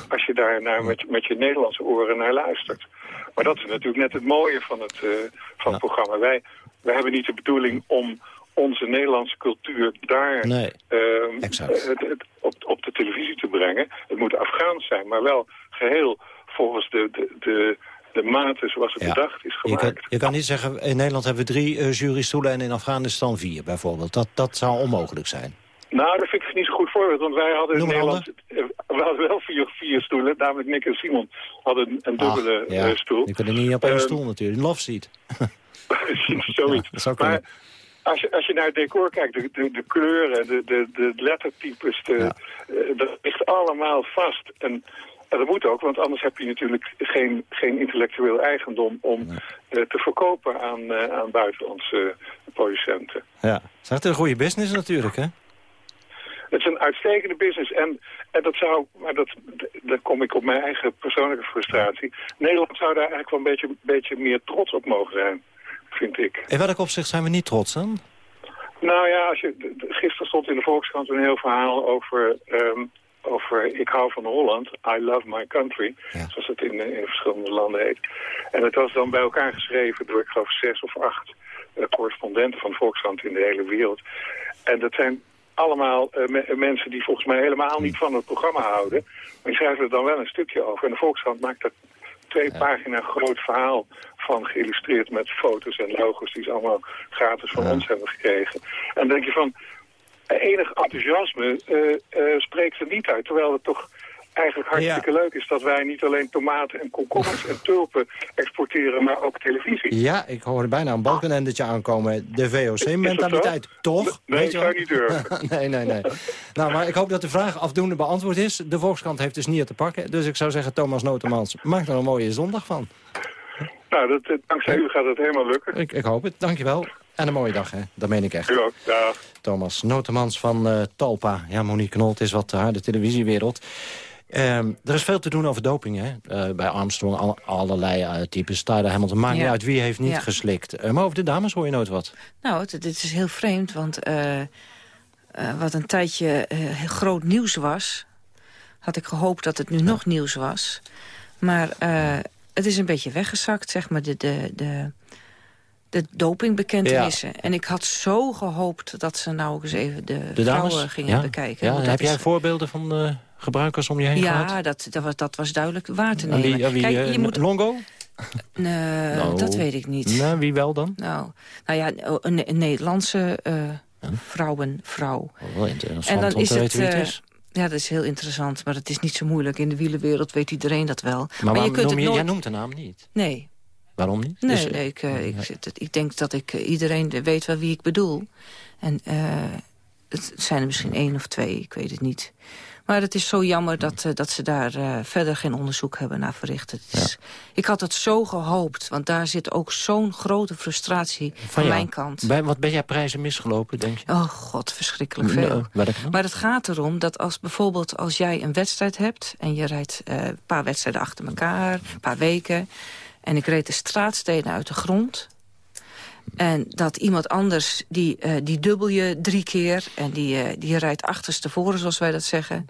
als je daar naar met, met je Nederlandse oren naar luistert. Maar dat is natuurlijk net het mooie van het, uh, van het programma. Wij, wij hebben niet de bedoeling om onze Nederlandse cultuur daar nee, uh, het, het, op, op de televisie te brengen. Het moet Afghaans zijn, maar wel geheel volgens de, de, de, de mate zoals het ja. bedacht is gemaakt. Je kan, je kan, niet zeggen, in Nederland hebben we drie uh, jurystoelen en in Afghanistan vier bijvoorbeeld. Dat, dat zou onmogelijk zijn. Nou, dat vind ik niet zo'n goed voorbeeld, want wij hadden in Nederland uh, we hadden wel vier, vier stoelen. Namelijk Nick en Simon hadden een dubbele Ach, ja. uh, stoel. Die kunnen niet op één stoel natuurlijk, een love seat. Zoiets. Ja, dat maar als je, als je naar het decor kijkt, de, de, de kleuren, de, de, de lettertypes, de, ja. uh, dat ligt allemaal vast. En, en dat moet ook, want anders heb je natuurlijk geen, geen intellectueel eigendom om uh, te verkopen aan, uh, aan buitenlandse producenten. Ja, het is een goede business natuurlijk, hè? Het is een uitstekende business. En, en dat zou, maar dat, daar kom ik op mijn eigen persoonlijke frustratie. Nederland zou daar eigenlijk wel een beetje, beetje meer trots op mogen zijn vind ik. In welk opzicht zijn we niet trots aan? Nou ja, als je, gisteren stond in de Volkskrant een heel verhaal over, um, over ik hou van Holland, I love my country, ja. zoals het in, in verschillende landen heet. En het was dan bij elkaar geschreven door, ik geloof, zes of acht uh, correspondenten van Volkskrant in de hele wereld. En dat zijn allemaal uh, me mensen die volgens mij helemaal niet van het programma houden. Maar die schrijven er dan wel een stukje over. En de Volkskrant maakt dat twee ja. pagina groot verhaal van geïllustreerd met foto's en logos die ze allemaal gratis van ja. ons hebben gekregen. En denk je van, enig enthousiasme uh, uh, spreekt er niet uit, terwijl het toch eigenlijk hartstikke ja. leuk is dat wij niet alleen tomaten en komkommers en tulpen exporteren, maar ook televisie. Ja, ik hoorde bijna een balkenendetje aankomen. De VOC-mentaliteit, toch? Nee, Weet ik zou niet durven. nee, nee, nee. nou, maar ik hoop dat de vraag afdoende beantwoord is. De Volkskrant heeft dus niet te pakken. Dus ik zou zeggen, Thomas Notemans, maak er een mooie zondag van. Nou, dat, dankzij u gaat het helemaal lukken. Ik, ik hoop het. Dankjewel. En een mooie dag, hè? Dat meen ik echt. U ook, dag. Thomas Notemans van uh, Talpa. Ja, Monique Knolt is wat haar, de televisiewereld. Um, er is veel te doen over doping, hè? Uh, bij Armstrong, al, allerlei uh, types. Tyler Hamilton, maakt ja. niet uit wie heeft niet ja. geslikt. Uh, maar over de dames hoor je nooit wat. Nou, dit is heel vreemd, want wat een tijdje groot nieuws was... had ik gehoopt dat het nu ja. nog nieuws was. Maar het is een beetje weggezakt, zeg maar, de... de, de de dopingbekentenissen. Ja. En ik had zo gehoopt dat ze nou eens even de, de vrouwen gingen ja. bekijken. Ja, heb is... jij voorbeelden van de gebruikers om je heen ja, gehad? Ja, dat, dat, was, dat was duidelijk waar te nemen. Kijk, je uh, moet... Longo? Nee, nou, dat weet ik niet. Nou, wie wel dan? Nou, nou ja, een, Nederlandse uh, ja. vrouwenvrouw. Oh, wel interessant en dan is het, is. Ja, dat is heel interessant, maar het is niet zo moeilijk. In de wielenwereld weet iedereen dat wel. Maar, maar je kunt je, nooit... jij noemt de naam niet? Nee. Waarom niet? Nee, dus, nee ik, uh, ik, ik, ik, denk dat ik iedereen weet wel wie ik bedoel. En het zijn er misschien één of twee, ik weet het niet. Maar het is zo jammer dat, uh, dat ze daar uh, verder geen onderzoek hebben naar verricht. Het is, ja. Ik had het zo gehoopt, want daar zit ook zo'n grote frustratie van, van mijn kant. Bij, wat ben jij prijzen misgelopen, denk je? Oh god, verschrikkelijk veel. No, maar het gaat erom dat als bijvoorbeeld als jij een wedstrijd hebt... en je rijdt uh, een paar wedstrijden achter elkaar, een paar weken... en ik reed de straatstenen uit de grond... En dat iemand anders, die, uh, die dubbel je drie keer... en die, uh, die rijdt achterstevoren, zoals wij dat zeggen.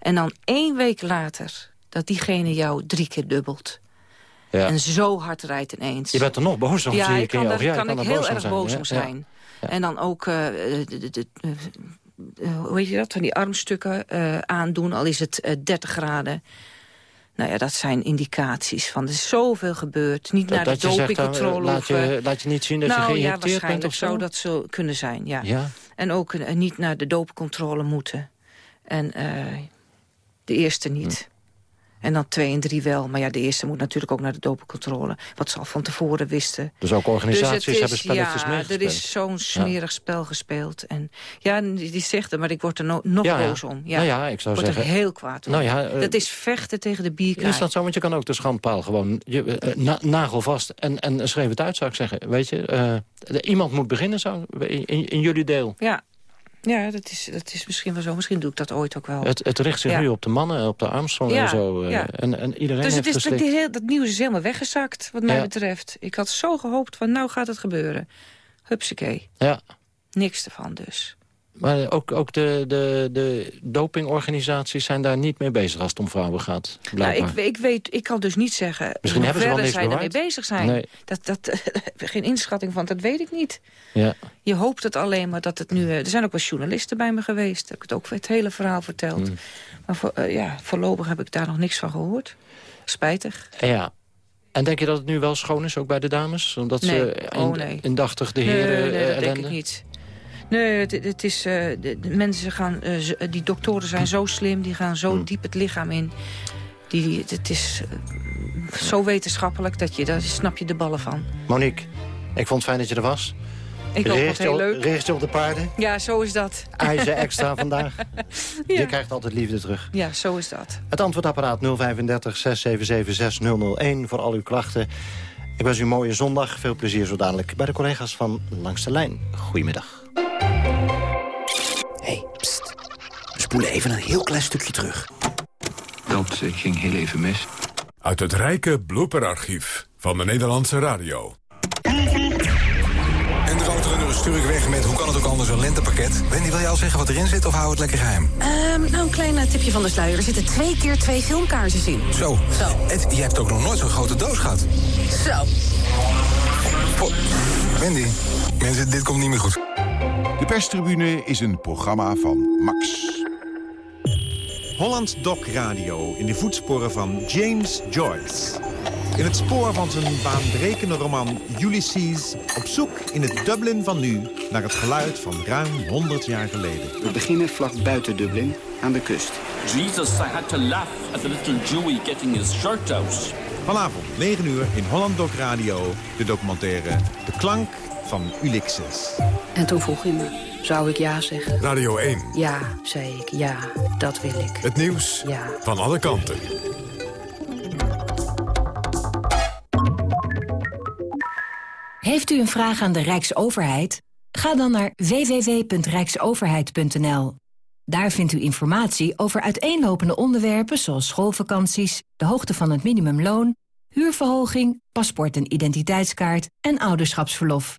En dan één week later dat diegene jou drie keer dubbelt. Ja. En zo hard rijdt ineens. Je bent er nog boos om, ja, zie ik kan, kan, ja, ik heel boos erg om boos zijn. om Ja, zijn. En dan ook, uh, de, de, hoe weet je dat, van die armstukken aandoen... al is het 30 graden. Nou ja, dat zijn indicaties van er is zoveel gebeurd. Niet naar dat de dopingcontrole laat je, laat je niet zien dat nou, je geïnjecteerd ja, waarschijnlijk bent of zo? zou dat zo kunnen zijn, ja. Ja? En ook uh, niet naar de dopingcontrole moeten. En uh, de eerste niet. Hm. En dan twee en drie wel. Maar ja, de eerste moet natuurlijk ook naar de dopingcontrole. Wat ze al van tevoren wisten. Dus ook organisaties dus is, hebben spelletjes ja, meegespeeld. er is zo'n smerig ja. spel gespeeld. En ja, die, zegt er, maar ik word er no, nog ja, boos om. Ja, nou ja, ik zou word zeggen... er heel kwaad om. Nou ja, uh, dat is vechten tegen de bierkaai. Is dat zo? Want je kan ook de schandpaal gewoon je, uh, na, nagelvast en, en schreef het uit, zou ik zeggen. Weet je, uh, iemand moet beginnen zo, in, in jullie deel. Ja, ja, dat is, dat is misschien wel zo. Misschien doe ik dat ooit ook wel. Het, het richt zich ja. nu op de mannen, op de Armstrong ja, en zo. Ja. en, en iedereen dus heeft het is, dat, heel, dat nieuws is helemaal weggezakt, wat mij betreft. Ik had zo gehoopt van, nou gaat het gebeuren. Hupsakee. Ja, Niks ervan dus. Maar ook, ook de, de, de dopingorganisaties zijn daar niet mee bezig als het om vrouwen gaat. Nou, blijkbaar. ik, ik, weet, ik kan dus niet zeggen Misschien hebben ze wel niks zij ermee bezig zijn. Nee. Dat, dat, geen inschatting van, dat weet ik niet. Ja. Je hoopt het alleen maar dat het nu... eh, Er zijn ook wel journalisten bij me geweest. Heb ik het ook het hele verhaal verteld. Hmm. Maar voor, uh, ja, voorlopig heb ik daar nog niks van gehoord. Spijtig. Ja. En denk je dat het nu wel schoon is, ook bij de dames? Omdat Nee. ze in, Oh, nee. indachtig de Nee, heren nee, dat uh, denk ik niet. Nee, het, het is, uh, de, de, mensen gaan, uh, z- die doktoren zijn zo slim, die gaan zo Hmm. diep het lichaam in. Die, het is uh, zo wetenschappelijk, dat je, daar snap je de ballen van. Monique, ik vond het fijn dat je er was. Ik je heel op- leuk. richt je op de paarden. Ja, zo is dat. IJzer extra vandaag. Ja. Je krijgt altijd liefde terug. Ja, zo is dat. Het antwoordapparaat 035 677 6001 voor al uw klachten. Ik wens u een mooie zondag. Veel plezier zo dadelijk bij de collega's van Langs de Lijn. Goedemiddag. Hey, pst. We spoelen even een heel klein stukje terug. Dat eh, ging heel even mis. Uit het rijke blooperarchief van de Nederlandse radio. En de roodrunner stuur ik weg met, hoe kan het ook anders, een lentepakket. Wendy, wil jij al zeggen wat erin zit of hou het lekker geheim? Um, nou, een klein uh, tipje van de sluier. Er zitten twee keer twee filmkaartjes in. Zo. Zo. Ed, jij hebt ook nog nooit zo'n grote doos gehad. Zo. Po Wendy, mensen, dit komt niet meer goed. De perstribune is een programma van Max. Holland Doc Radio in de voetsporen van James Joyce. In het spoor van zijn baanbrekende roman Ulysses... op zoek in het Dublin van nu naar het geluid van ruim 100 jaar geleden. We beginnen vlak buiten Dublin, aan de kust. Jesus, I had to laugh at the little Jewy getting his shirt out. Vanavond 9 uur in Holland Doc Radio... de documentaire De Klank van Ulysses. En toen vroeg hij me, zou ik ja zeggen? Radio 1. Ja, zei ik, ja, dat wil ik. Het nieuws Ja. van alle kanten. Heeft u een vraag aan de Rijksoverheid? Ga dan naar www.rijksoverheid.nl. Daar vindt u informatie over uiteenlopende onderwerpen zoals schoolvakanties, de hoogte van het minimumloon, huurverhoging, paspoort en identiteitskaart en ouderschapsverlof.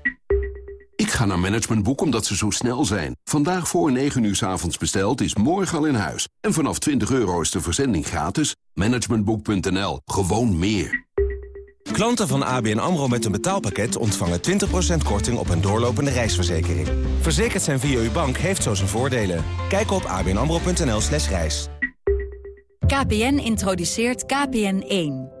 Ik ga naar Managementboek omdat ze zo snel zijn. Vandaag voor 9 uur s avonds besteld is morgen al in huis. En vanaf 20 euro is de verzending gratis. Managementboek.nl. Gewoon meer. Klanten van ABN AMRO met een betaalpakket ontvangen 20% korting op een doorlopende reisverzekering. Verzekerd zijn via uw bank heeft zo zijn voordelen. Kijk op abnamro.nl slash reis. KPN introduceert KPN1.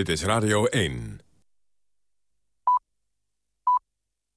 Dit is Radio 1.